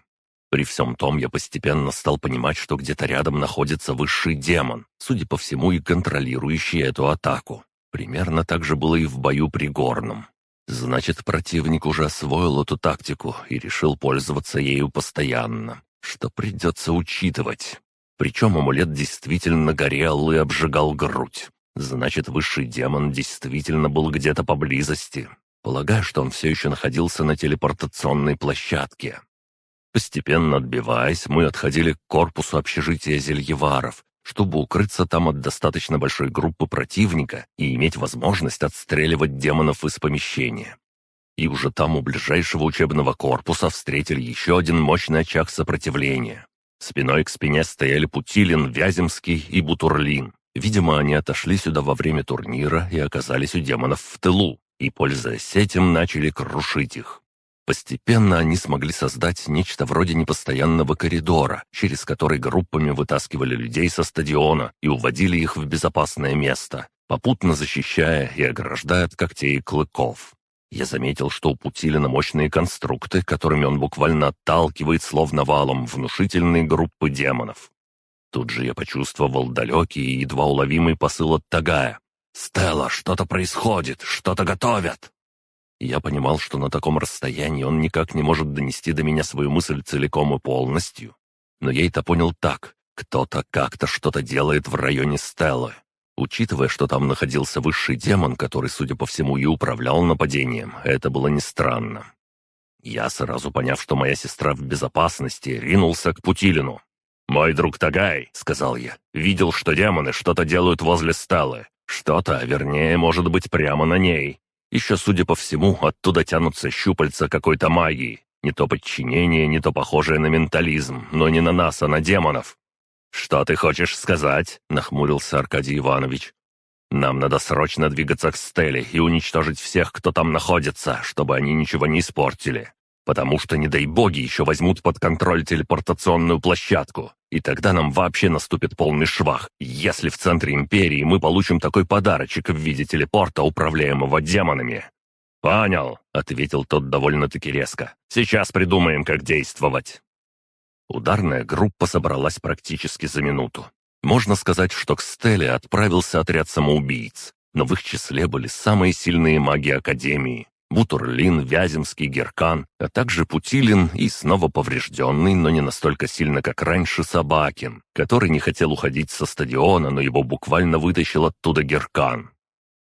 При всем том я постепенно стал понимать, что где-то рядом находится высший демон, судя по всему и контролирующий эту атаку. Примерно так же было и в бою при Горном. Значит, противник уже освоил эту тактику и решил пользоваться ею постоянно, что придется учитывать. Причем амулет действительно горел и обжигал грудь. Значит, высший демон действительно был где-то поблизости. Полагаю, что он все еще находился на телепортационной площадке. Постепенно отбиваясь, мы отходили к корпусу общежития зельеваров, чтобы укрыться там от достаточно большой группы противника и иметь возможность отстреливать демонов из помещения. И уже там у ближайшего учебного корпуса встретили еще один мощный очаг сопротивления. Спиной к спине стояли Путилин, Вяземский и Бутурлин. Видимо, они отошли сюда во время турнира и оказались у демонов в тылу, и, пользуясь этим, начали крушить их. Постепенно они смогли создать нечто вроде непостоянного коридора, через который группами вытаскивали людей со стадиона и уводили их в безопасное место, попутно защищая и ограждая от когтей и клыков. Я заметил, что у Путилина мощные конструкты, которыми он буквально отталкивает словно валом внушительные группы демонов. Тут же я почувствовал далекий и едва уловимый посыл от Тагая. «Стелла, что-то происходит, что-то готовят!» Я понимал, что на таком расстоянии он никак не может донести до меня свою мысль целиком и полностью. Но я это понял так. Кто-то как-то что-то делает в районе Стеллы. Учитывая, что там находился высший демон, который, судя по всему, и управлял нападением, это было не странно. Я, сразу поняв, что моя сестра в безопасности, ринулся к Путилину. «Мой друг Тагай», — сказал я, — «видел, что демоны что-то делают возле сталы. Что-то, вернее, может быть, прямо на ней. Еще, судя по всему, оттуда тянутся щупальца какой-то магии. Не то подчинение, не то похожее на ментализм, но не на нас, а на демонов. «Что ты хочешь сказать?» — нахмурился Аркадий Иванович. «Нам надо срочно двигаться к Стелле и уничтожить всех, кто там находится, чтобы они ничего не испортили. Потому что, не дай боги, еще возьмут под контроль телепортационную площадку. И тогда нам вообще наступит полный швах, если в центре Империи мы получим такой подарочек в виде телепорта, управляемого демонами». «Понял», — ответил тот довольно-таки резко. «Сейчас придумаем, как действовать». Ударная группа собралась практически за минуту. Можно сказать, что к Стелле отправился отряд самоубийц, но в их числе были самые сильные маги Академии. Бутурлин, Вяземский, Геркан, а также Путилин и снова поврежденный, но не настолько сильно, как раньше, Собакин, который не хотел уходить со стадиона, но его буквально вытащил оттуда Геркан.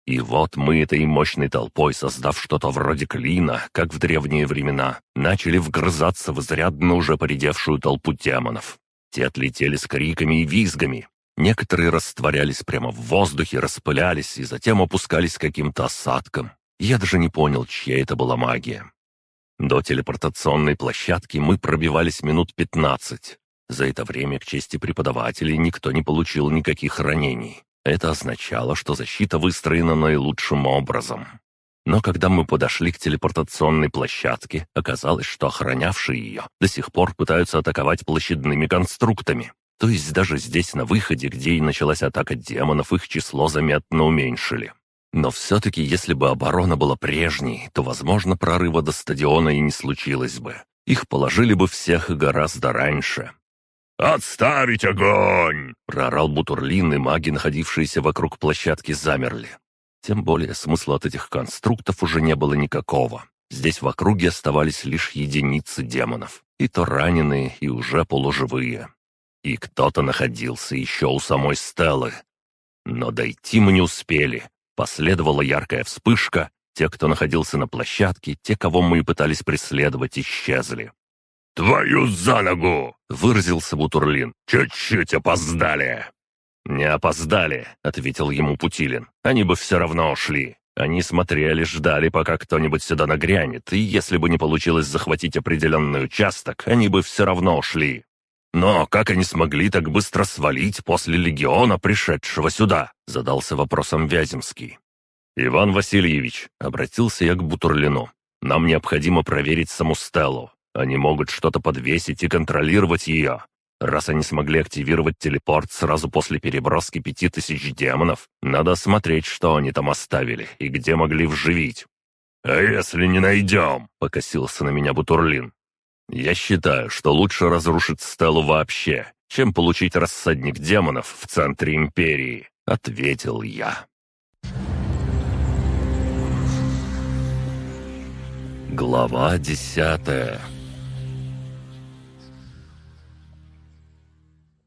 И вот мы этой мощной толпой, создав что-то вроде клина, как в древние времена, начали вгрызаться в изрядно уже поредевшую толпу демонов. Те отлетели с криками и визгами. Некоторые растворялись прямо в воздухе, распылялись и затем опускались каким-то осадком. Я даже не понял, чья это была магия. До телепортационной площадки мы пробивались минут пятнадцать. За это время, к чести преподавателей, никто не получил никаких ранений. Это означало, что защита выстроена наилучшим образом. Но когда мы подошли к телепортационной площадке, оказалось, что охранявшие ее до сих пор пытаются атаковать площадными конструктами. То есть даже здесь, на выходе, где и началась атака демонов, их число заметно уменьшили. Но все-таки, если бы оборона была прежней, то, возможно, прорыва до стадиона и не случилось бы. Их положили бы всех гораздо раньше. «Отставить огонь!» — проорал Бутурлин, и маги, находившиеся вокруг площадки, замерли. Тем более смысла от этих конструктов уже не было никакого. Здесь в округе оставались лишь единицы демонов, и то раненые, и уже полуживые. И кто-то находился еще у самой Стеллы. Но дойти мы не успели. Последовала яркая вспышка, Те, кто находился на площадке, те, кого мы пытались преследовать, исчезли. «Твою за ногу!» — выразился Бутурлин. «Чуть-чуть опоздали!» «Не опоздали», — ответил ему Путилин. «Они бы все равно ушли. Они смотрели, ждали, пока кто-нибудь сюда нагрянет, и если бы не получилось захватить определенный участок, они бы все равно ушли. Но как они смогли так быстро свалить после легиона, пришедшего сюда?» — задался вопросом Вяземский. «Иван Васильевич», — обратился я к Бутурлину, — «нам необходимо проверить саму Стеллу. Они могут что-то подвесить и контролировать ее. Раз они смогли активировать телепорт сразу после переброски пяти тысяч демонов, надо смотреть, что они там оставили и где могли вживить». «А если не найдем?» — покосился на меня Бутурлин. «Я считаю, что лучше разрушить Стеллу вообще, чем получить рассадник демонов в центре Империи», — ответил я. Глава десятая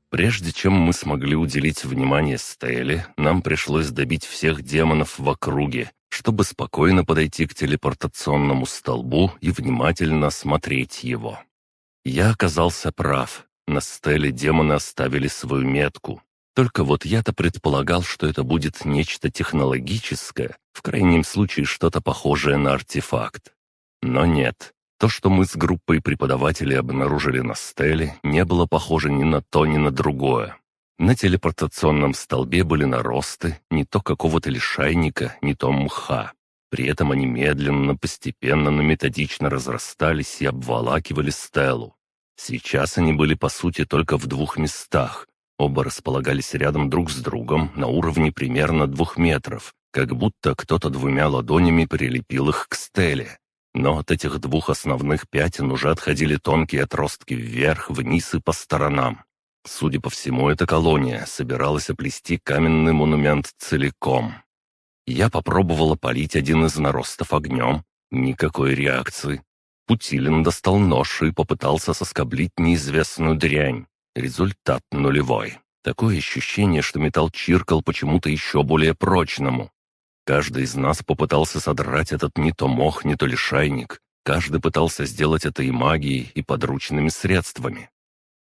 Прежде чем мы смогли уделить внимание Стелле, нам пришлось добить всех демонов в округе, чтобы спокойно подойти к телепортационному столбу и внимательно осмотреть его. Я оказался прав. На Стелле демоны оставили свою метку. Только вот я-то предполагал, что это будет нечто технологическое, в крайнем случае что-то похожее на артефакт. Но нет, то, что мы с группой преподавателей обнаружили на стеле, не было похоже ни на то, ни на другое. На телепортационном столбе были наросты не то какого-то лишайника, не то мха. При этом они медленно, постепенно, но методично разрастались и обволакивали стелу. Сейчас они были по сути только в двух местах. Оба располагались рядом друг с другом на уровне примерно двух метров, как будто кто-то двумя ладонями прилепил их к стеле. Но от этих двух основных пятен уже отходили тонкие отростки вверх, вниз и по сторонам. Судя по всему, эта колония собиралась оплести каменный монумент целиком. Я попробовала полить один из наростов огнем. Никакой реакции. Путилин достал нож и попытался соскоблить неизвестную дрянь. Результат нулевой. Такое ощущение, что металл чиркал почему-то еще более прочному. Каждый из нас попытался содрать этот не то мох, не то лишайник. Каждый пытался сделать это и магией, и подручными средствами.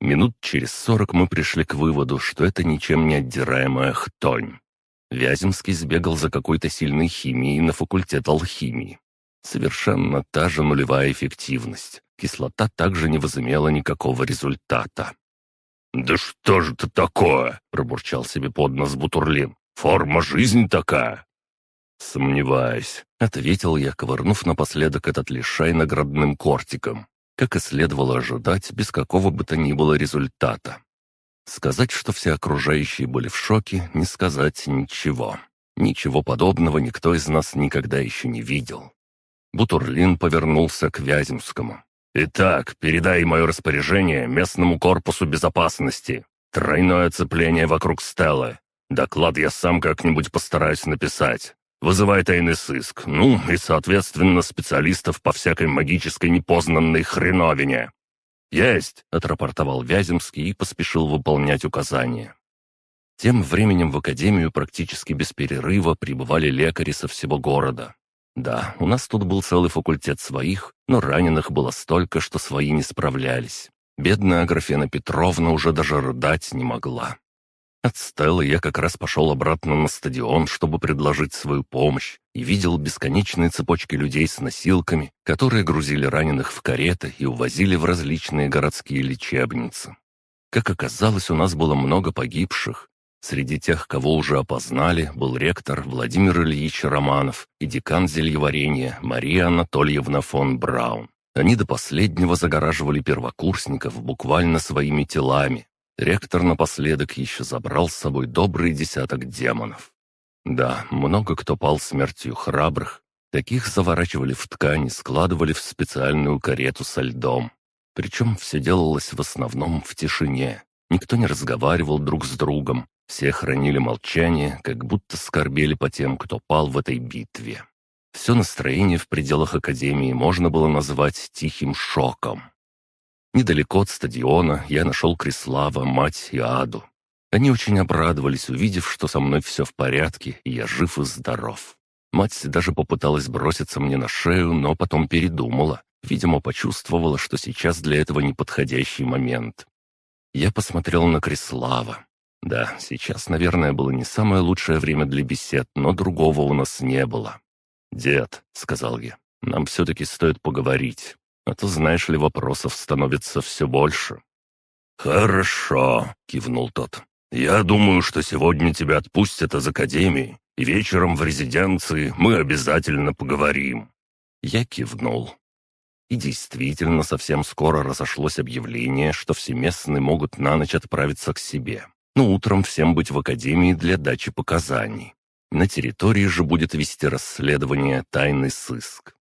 Минут через сорок мы пришли к выводу, что это ничем не отдираемая хтонь. Вяземский сбегал за какой-то сильной химией на факультет алхимии. Совершенно та же нулевая эффективность. Кислота также не возымела никакого результата. «Да что же это такое?» — пробурчал себе под нос Бутурлин. «Форма жизни такая!» «Сомневаюсь», — ответил я, ковырнув напоследок этот лишай наградным кортиком. Как и следовало ожидать, без какого бы то ни было результата. Сказать, что все окружающие были в шоке, не сказать ничего. Ничего подобного никто из нас никогда еще не видел. Бутурлин повернулся к Вяземскому. «Итак, передай мое распоряжение местному корпусу безопасности. Тройное оцепление вокруг Стеллы. Доклад я сам как-нибудь постараюсь написать. Вызывай тайный сыск, ну и, соответственно, специалистов по всякой магической непознанной хреновине». «Есть!» — отрапортовал Вяземский и поспешил выполнять указания. Тем временем в академию практически без перерыва прибывали лекари со всего города. Да, у нас тут был целый факультет своих, но раненых было столько, что свои не справлялись. Бедная Аграфена Петровна уже даже рыдать не могла. От Стеллы я как раз пошел обратно на стадион, чтобы предложить свою помощь, и видел бесконечные цепочки людей с носилками, которые грузили раненых в кареты и увозили в различные городские лечебницы. Как оказалось, у нас было много погибших. Среди тех, кого уже опознали, был ректор Владимир Ильич Романов и декан зельеварения Мария Анатольевна фон Браун. Они до последнего загораживали первокурсников буквально своими телами, Ректор напоследок еще забрал с собой добрый десяток демонов. Да, много кто пал смертью храбрых. Таких заворачивали в ткань и складывали в специальную карету со льдом. Причем все делалось в основном в тишине. Никто не разговаривал друг с другом. Все хранили молчание, как будто скорбели по тем, кто пал в этой битве. Все настроение в пределах Академии можно было назвать тихим шоком. Недалеко от стадиона я нашел Крислава, мать и Аду. Они очень обрадовались, увидев, что со мной все в порядке, и я жив и здоров. Мать даже попыталась броситься мне на шею, но потом передумала. Видимо, почувствовала, что сейчас для этого неподходящий момент. Я посмотрел на Крислава. Да, сейчас, наверное, было не самое лучшее время для бесед, но другого у нас не было. «Дед», — сказал я, — «нам все-таки стоит поговорить, а то, знаешь ли, вопросов становится все больше».
«Хорошо», — кивнул тот. «Я думаю, что сегодня тебя отпустят из академии, и вечером в резиденции мы обязательно поговорим».
Я кивнул. И действительно, совсем скоро разошлось объявление, что все местные могут на ночь отправиться к себе. Но утром всем быть в академии для дачи показаний. На территории же будет вести расследование тайный сыск.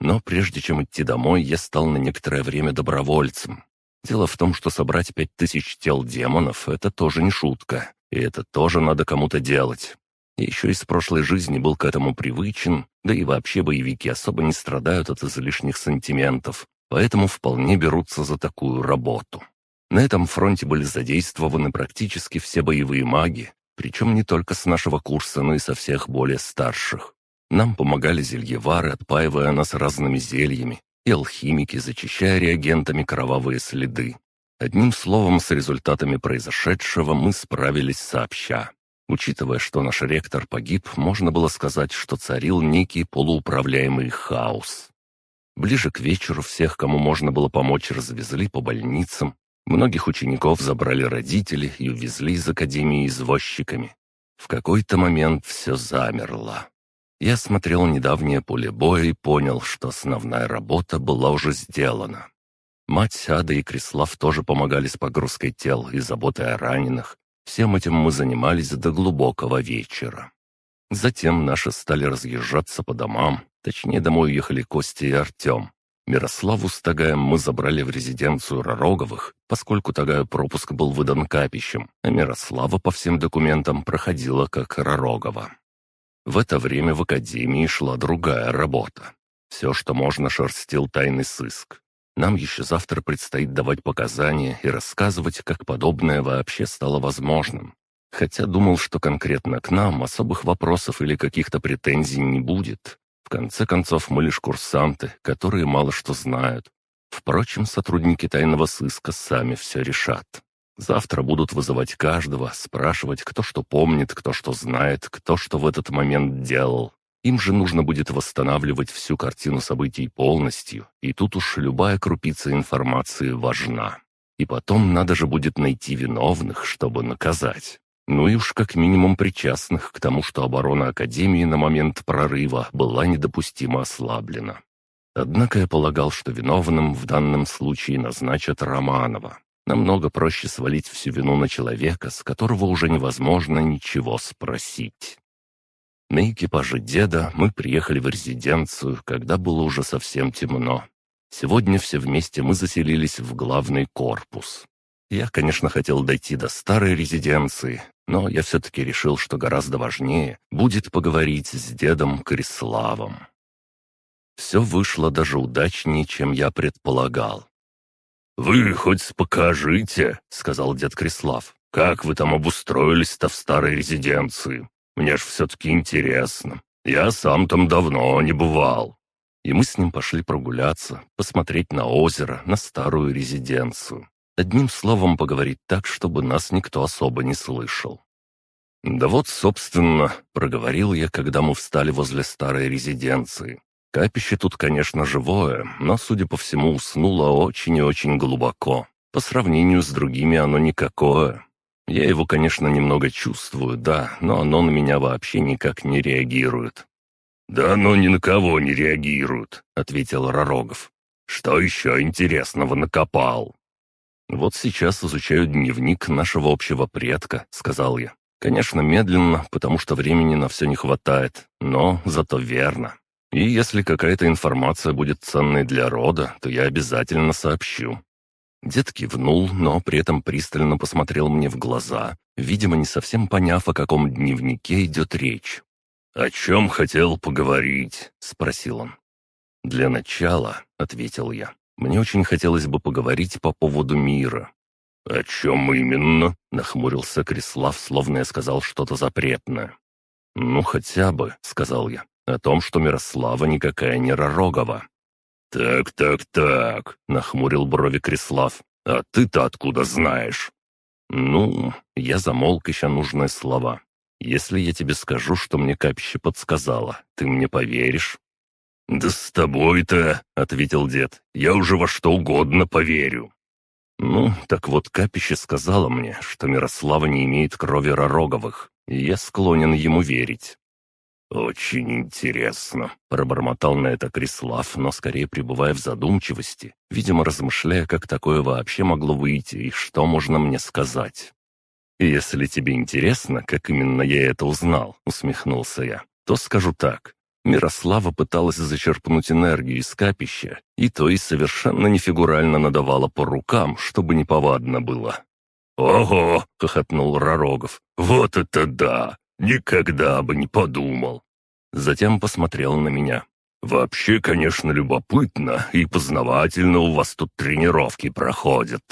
Но прежде чем идти домой, я стал на некоторое время добровольцем. Дело в том, что собрать пять тысяч тел демонов — это тоже не шутка, и это тоже надо кому-то делать. Я еще из прошлой жизни был к этому привычен, да и вообще боевики особо не страдают от излишних сантиментов, поэтому вполне берутся за такую работу. На этом фронте были задействованы практически все боевые маги, причем не только с нашего курса, но и со всех более старших. Нам помогали зельевары, отпаивая нас разными зельями, и алхимики, зачищая реагентами кровавые следы. Одним словом, с результатами произошедшего мы справились сообща. Учитывая, что наш ректор погиб, можно было сказать, что царил некий полууправляемый хаос. Ближе к вечеру всех, кому можно было помочь, развезли по больницам. Многих учеников забрали родители и увезли из академии извозчиками. В какой-то момент все замерло. Я смотрел недавнее поле боя и понял, что основная работа была уже сделана. Мать Ада и Крислав тоже помогали с погрузкой тел и заботой о раненых, Всем этим мы занимались до глубокого вечера. Затем наши стали разъезжаться по домам, точнее домой уехали Костя и Артем. Мирославу с Тагаем мы забрали в резиденцию Ророговых, поскольку Тагаю пропуск был выдан капищем, а Мирослава по всем документам проходила как Ророгова. В это время в академии шла другая работа. Все, что можно, шерстил тайный сыск. Нам еще завтра предстоит давать показания и рассказывать, как подобное вообще стало возможным. Хотя думал, что конкретно к нам особых вопросов или каких-то претензий не будет. В конце концов, мы лишь курсанты, которые мало что знают. Впрочем, сотрудники тайного сыска сами все решат. Завтра будут вызывать каждого, спрашивать, кто что помнит, кто что знает, кто что в этот момент делал. Им же нужно будет восстанавливать всю картину событий полностью, и тут уж любая крупица информации важна. И потом надо же будет найти виновных, чтобы наказать. Ну и уж как минимум причастных к тому, что оборона Академии на момент прорыва была недопустимо ослаблена. Однако я полагал, что виновным в данном случае назначат Романова. Намного проще свалить всю вину на человека, с которого уже невозможно ничего спросить. На экипаже деда мы приехали в резиденцию, когда было уже совсем темно. Сегодня все вместе мы заселились в главный корпус. Я, конечно, хотел дойти до старой резиденции, но я все-таки решил, что гораздо важнее будет поговорить с дедом Криславом. Все вышло даже удачнее, чем я предполагал.
«Вы хоть покажите», — сказал дед Крислав, — «как вы там обустроились-то в старой резиденции? Мне ж все-таки интересно. Я сам там давно не бывал».
И мы с ним пошли прогуляться, посмотреть на озеро, на старую резиденцию. Одним словом, поговорить так, чтобы нас никто особо не слышал. «Да вот, собственно», — проговорил я, когда мы встали возле старой резиденции. Капище тут, конечно, живое, но, судя по всему, уснуло очень и очень глубоко. По сравнению с другими оно никакое. Я его, конечно, немного чувствую, да, но оно на меня вообще никак не реагирует».
«Да оно ни на кого не реагирует», — ответил Ророгов. «Что еще интересного накопал?»
«Вот сейчас изучаю дневник нашего общего предка», — сказал я. «Конечно, медленно, потому что времени на все не хватает, но зато верно. И если какая-то информация будет ценной для рода, то я обязательно сообщу. Дед кивнул, но при этом пристально посмотрел мне в глаза, видимо, не совсем поняв, о каком дневнике идет речь.
«О чем хотел поговорить?» — спросил он.
«Для начала», — ответил я, — «мне очень хотелось бы поговорить по поводу мира».
«О чем именно?»
— нахмурился Крислав, словно я сказал что-то запретное. «Ну, хотя бы», — сказал я, —
о том, что Мирослава никакая не Ророгова. «Так, так, так», — нахмурил брови Крислав. «А ты-то откуда знаешь?» «Ну...» — я замолк, ища нужные слова. «Если я тебе скажу, что мне капище подсказала, ты мне поверишь?» «Да с тобой-то», — ответил дед, — «я уже во что угодно поверю». Ну, так вот, капище сказала мне, что Мирослава не имеет крови Ророговых, и я склонен ему верить. «Очень интересно», — пробормотал на это Крислав, но скорее пребывая в задумчивости, видимо, размышляя, как такое вообще могло выйти и что можно мне сказать. «Если тебе интересно, как именно я это узнал», — усмехнулся я, — «то скажу так. Мирослава пыталась зачерпнуть энергию из капища, и то и совершенно нефигурально надавала по рукам, чтобы не повадно было. «Ого!» — хохотнул Ророгов. «Вот это да! Никогда бы не подумал!» Затем посмотрел на меня. «Вообще, конечно, любопытно и познавательно у вас тут тренировки проходят».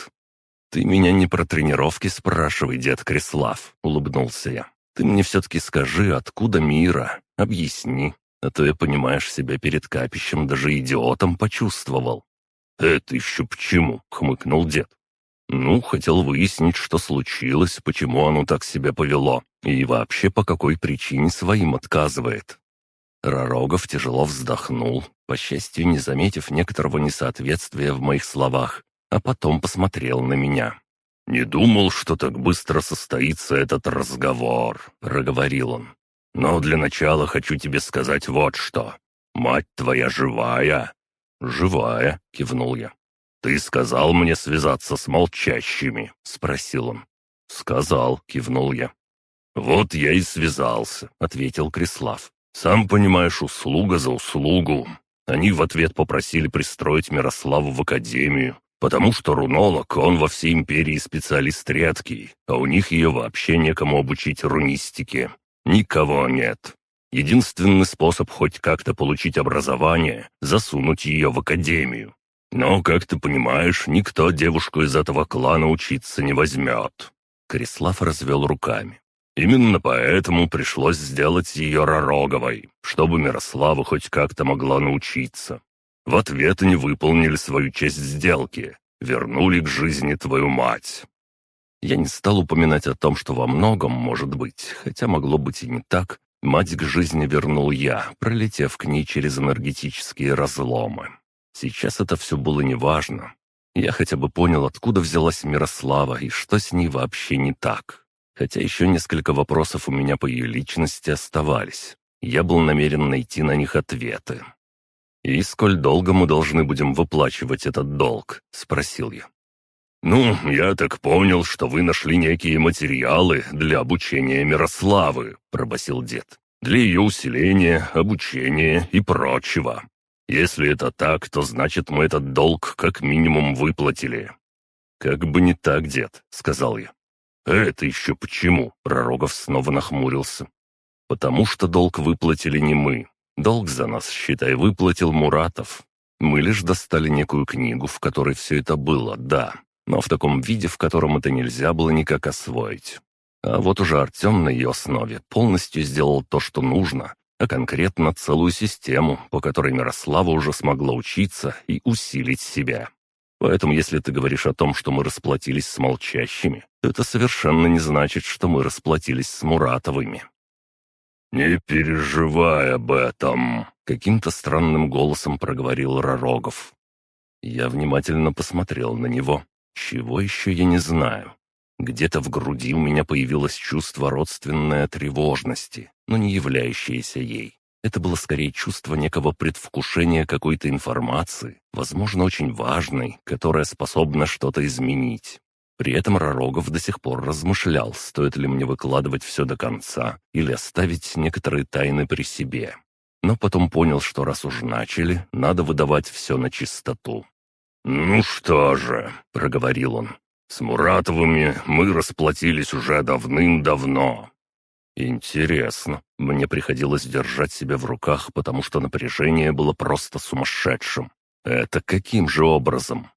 «Ты меня не про тренировки спрашивай, дед Крислав», — улыбнулся я. «Ты мне все-таки скажи, откуда мира? Объясни а то я, понимаешь, себя перед капищем даже идиотом почувствовал». «Это еще почему?» — хмыкнул дед. «Ну, хотел выяснить, что случилось, почему оно так себя повело, и вообще по какой причине своим отказывает». Ророгов тяжело вздохнул, по счастью, не заметив некоторого несоответствия в моих словах, а потом посмотрел на меня. «Не думал, что так быстро состоится этот разговор», — проговорил он. Но для начала хочу тебе сказать вот что. Мать твоя живая?» «Живая», — кивнул я. «Ты сказал мне связаться с молчащими?» — спросил он. «Сказал», — кивнул я. «Вот я и связался», — ответил Крислав. «Сам понимаешь, услуга за услугу. Они в ответ попросили пристроить Мирославу в академию, потому что рунолог, он во всей империи специалист редкий, а у них ее вообще некому обучить рунистике. Никого нет. Единственный способ хоть как-то получить образование — засунуть ее в академию. Но, как ты понимаешь, никто девушку из этого клана учиться не возьмет». Крислав развел руками. «Именно поэтому пришлось сделать ее Ророговой, чтобы Мирослава хоть как-то могла научиться. В ответ они выполнили свою часть сделки, вернули к жизни твою мать. Я не стал упоминать о том, что во многом, может быть, хотя могло быть и не так, мать к жизни вернул я, пролетев к ней через энергетические разломы. Сейчас это все было неважно. Я хотя бы понял, откуда взялась Мирослава и что с ней вообще не так. Хотя еще несколько вопросов у меня по ее личности оставались. Я был намерен найти на них ответы. «И сколь долго мы должны будем выплачивать этот долг?» — спросил я. «Ну, я так понял, что вы нашли некие материалы для обучения Мирославы», — пробасил дед. «Для ее усиления, обучения и прочего. Если это так, то значит мы этот долг как минимум выплатили». «Как бы не так, дед», — сказал я. «Это еще почему?» — Пророгов снова нахмурился. «Потому что долг выплатили не мы. Долг за нас, считай, выплатил Муратов. Мы лишь достали некую книгу, в которой все это было, да но в таком виде, в котором это нельзя было никак освоить. А вот уже Артем на ее основе полностью сделал то, что нужно, а конкретно целую систему, по которой Мирослава уже смогла учиться и усилить себя. Поэтому если ты говоришь о том, что мы расплатились с молчащими, то это совершенно не значит, что мы расплатились с Муратовыми. «Не переживай об этом», — каким-то странным голосом проговорил Ророгов. Я внимательно посмотрел на него. Чего еще я не знаю. Где-то в груди у меня появилось чувство родственной тревожности, но не являющееся ей. Это было скорее чувство некого предвкушения какой-то информации, возможно, очень важной, которая способна что-то изменить. При этом Ророгов до сих пор размышлял, стоит ли мне выкладывать все до конца или оставить некоторые тайны при себе. Но потом понял, что раз уж начали, надо выдавать все на чистоту. «Ну что же», — проговорил он, — «с Муратовыми мы расплатились уже давным-давно». Интересно, мне приходилось держать себя в руках, потому что напряжение было просто сумасшедшим. Это каким же образом?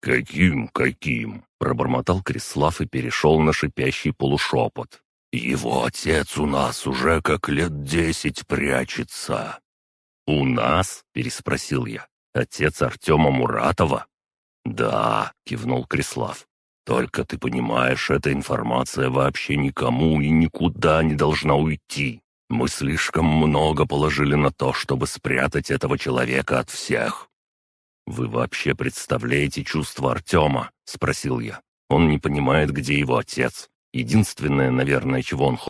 «Каким, каким?» — пробормотал Крислав и перешел на шипящий полушепот. Его отец у нас уже как лет десять прячется».
«У нас?» — переспросил я. «Отец Артема Муратова?»
«Да», — кивнул Крислав. «Только ты понимаешь, эта информация вообще никому и никуда не должна уйти. Мы слишком много положили на то, чтобы спрятать этого человека от всех».
«Вы вообще представляете чувства Артема?» — спросил я. «Он не понимает, где его отец. Единственное, наверное, чего он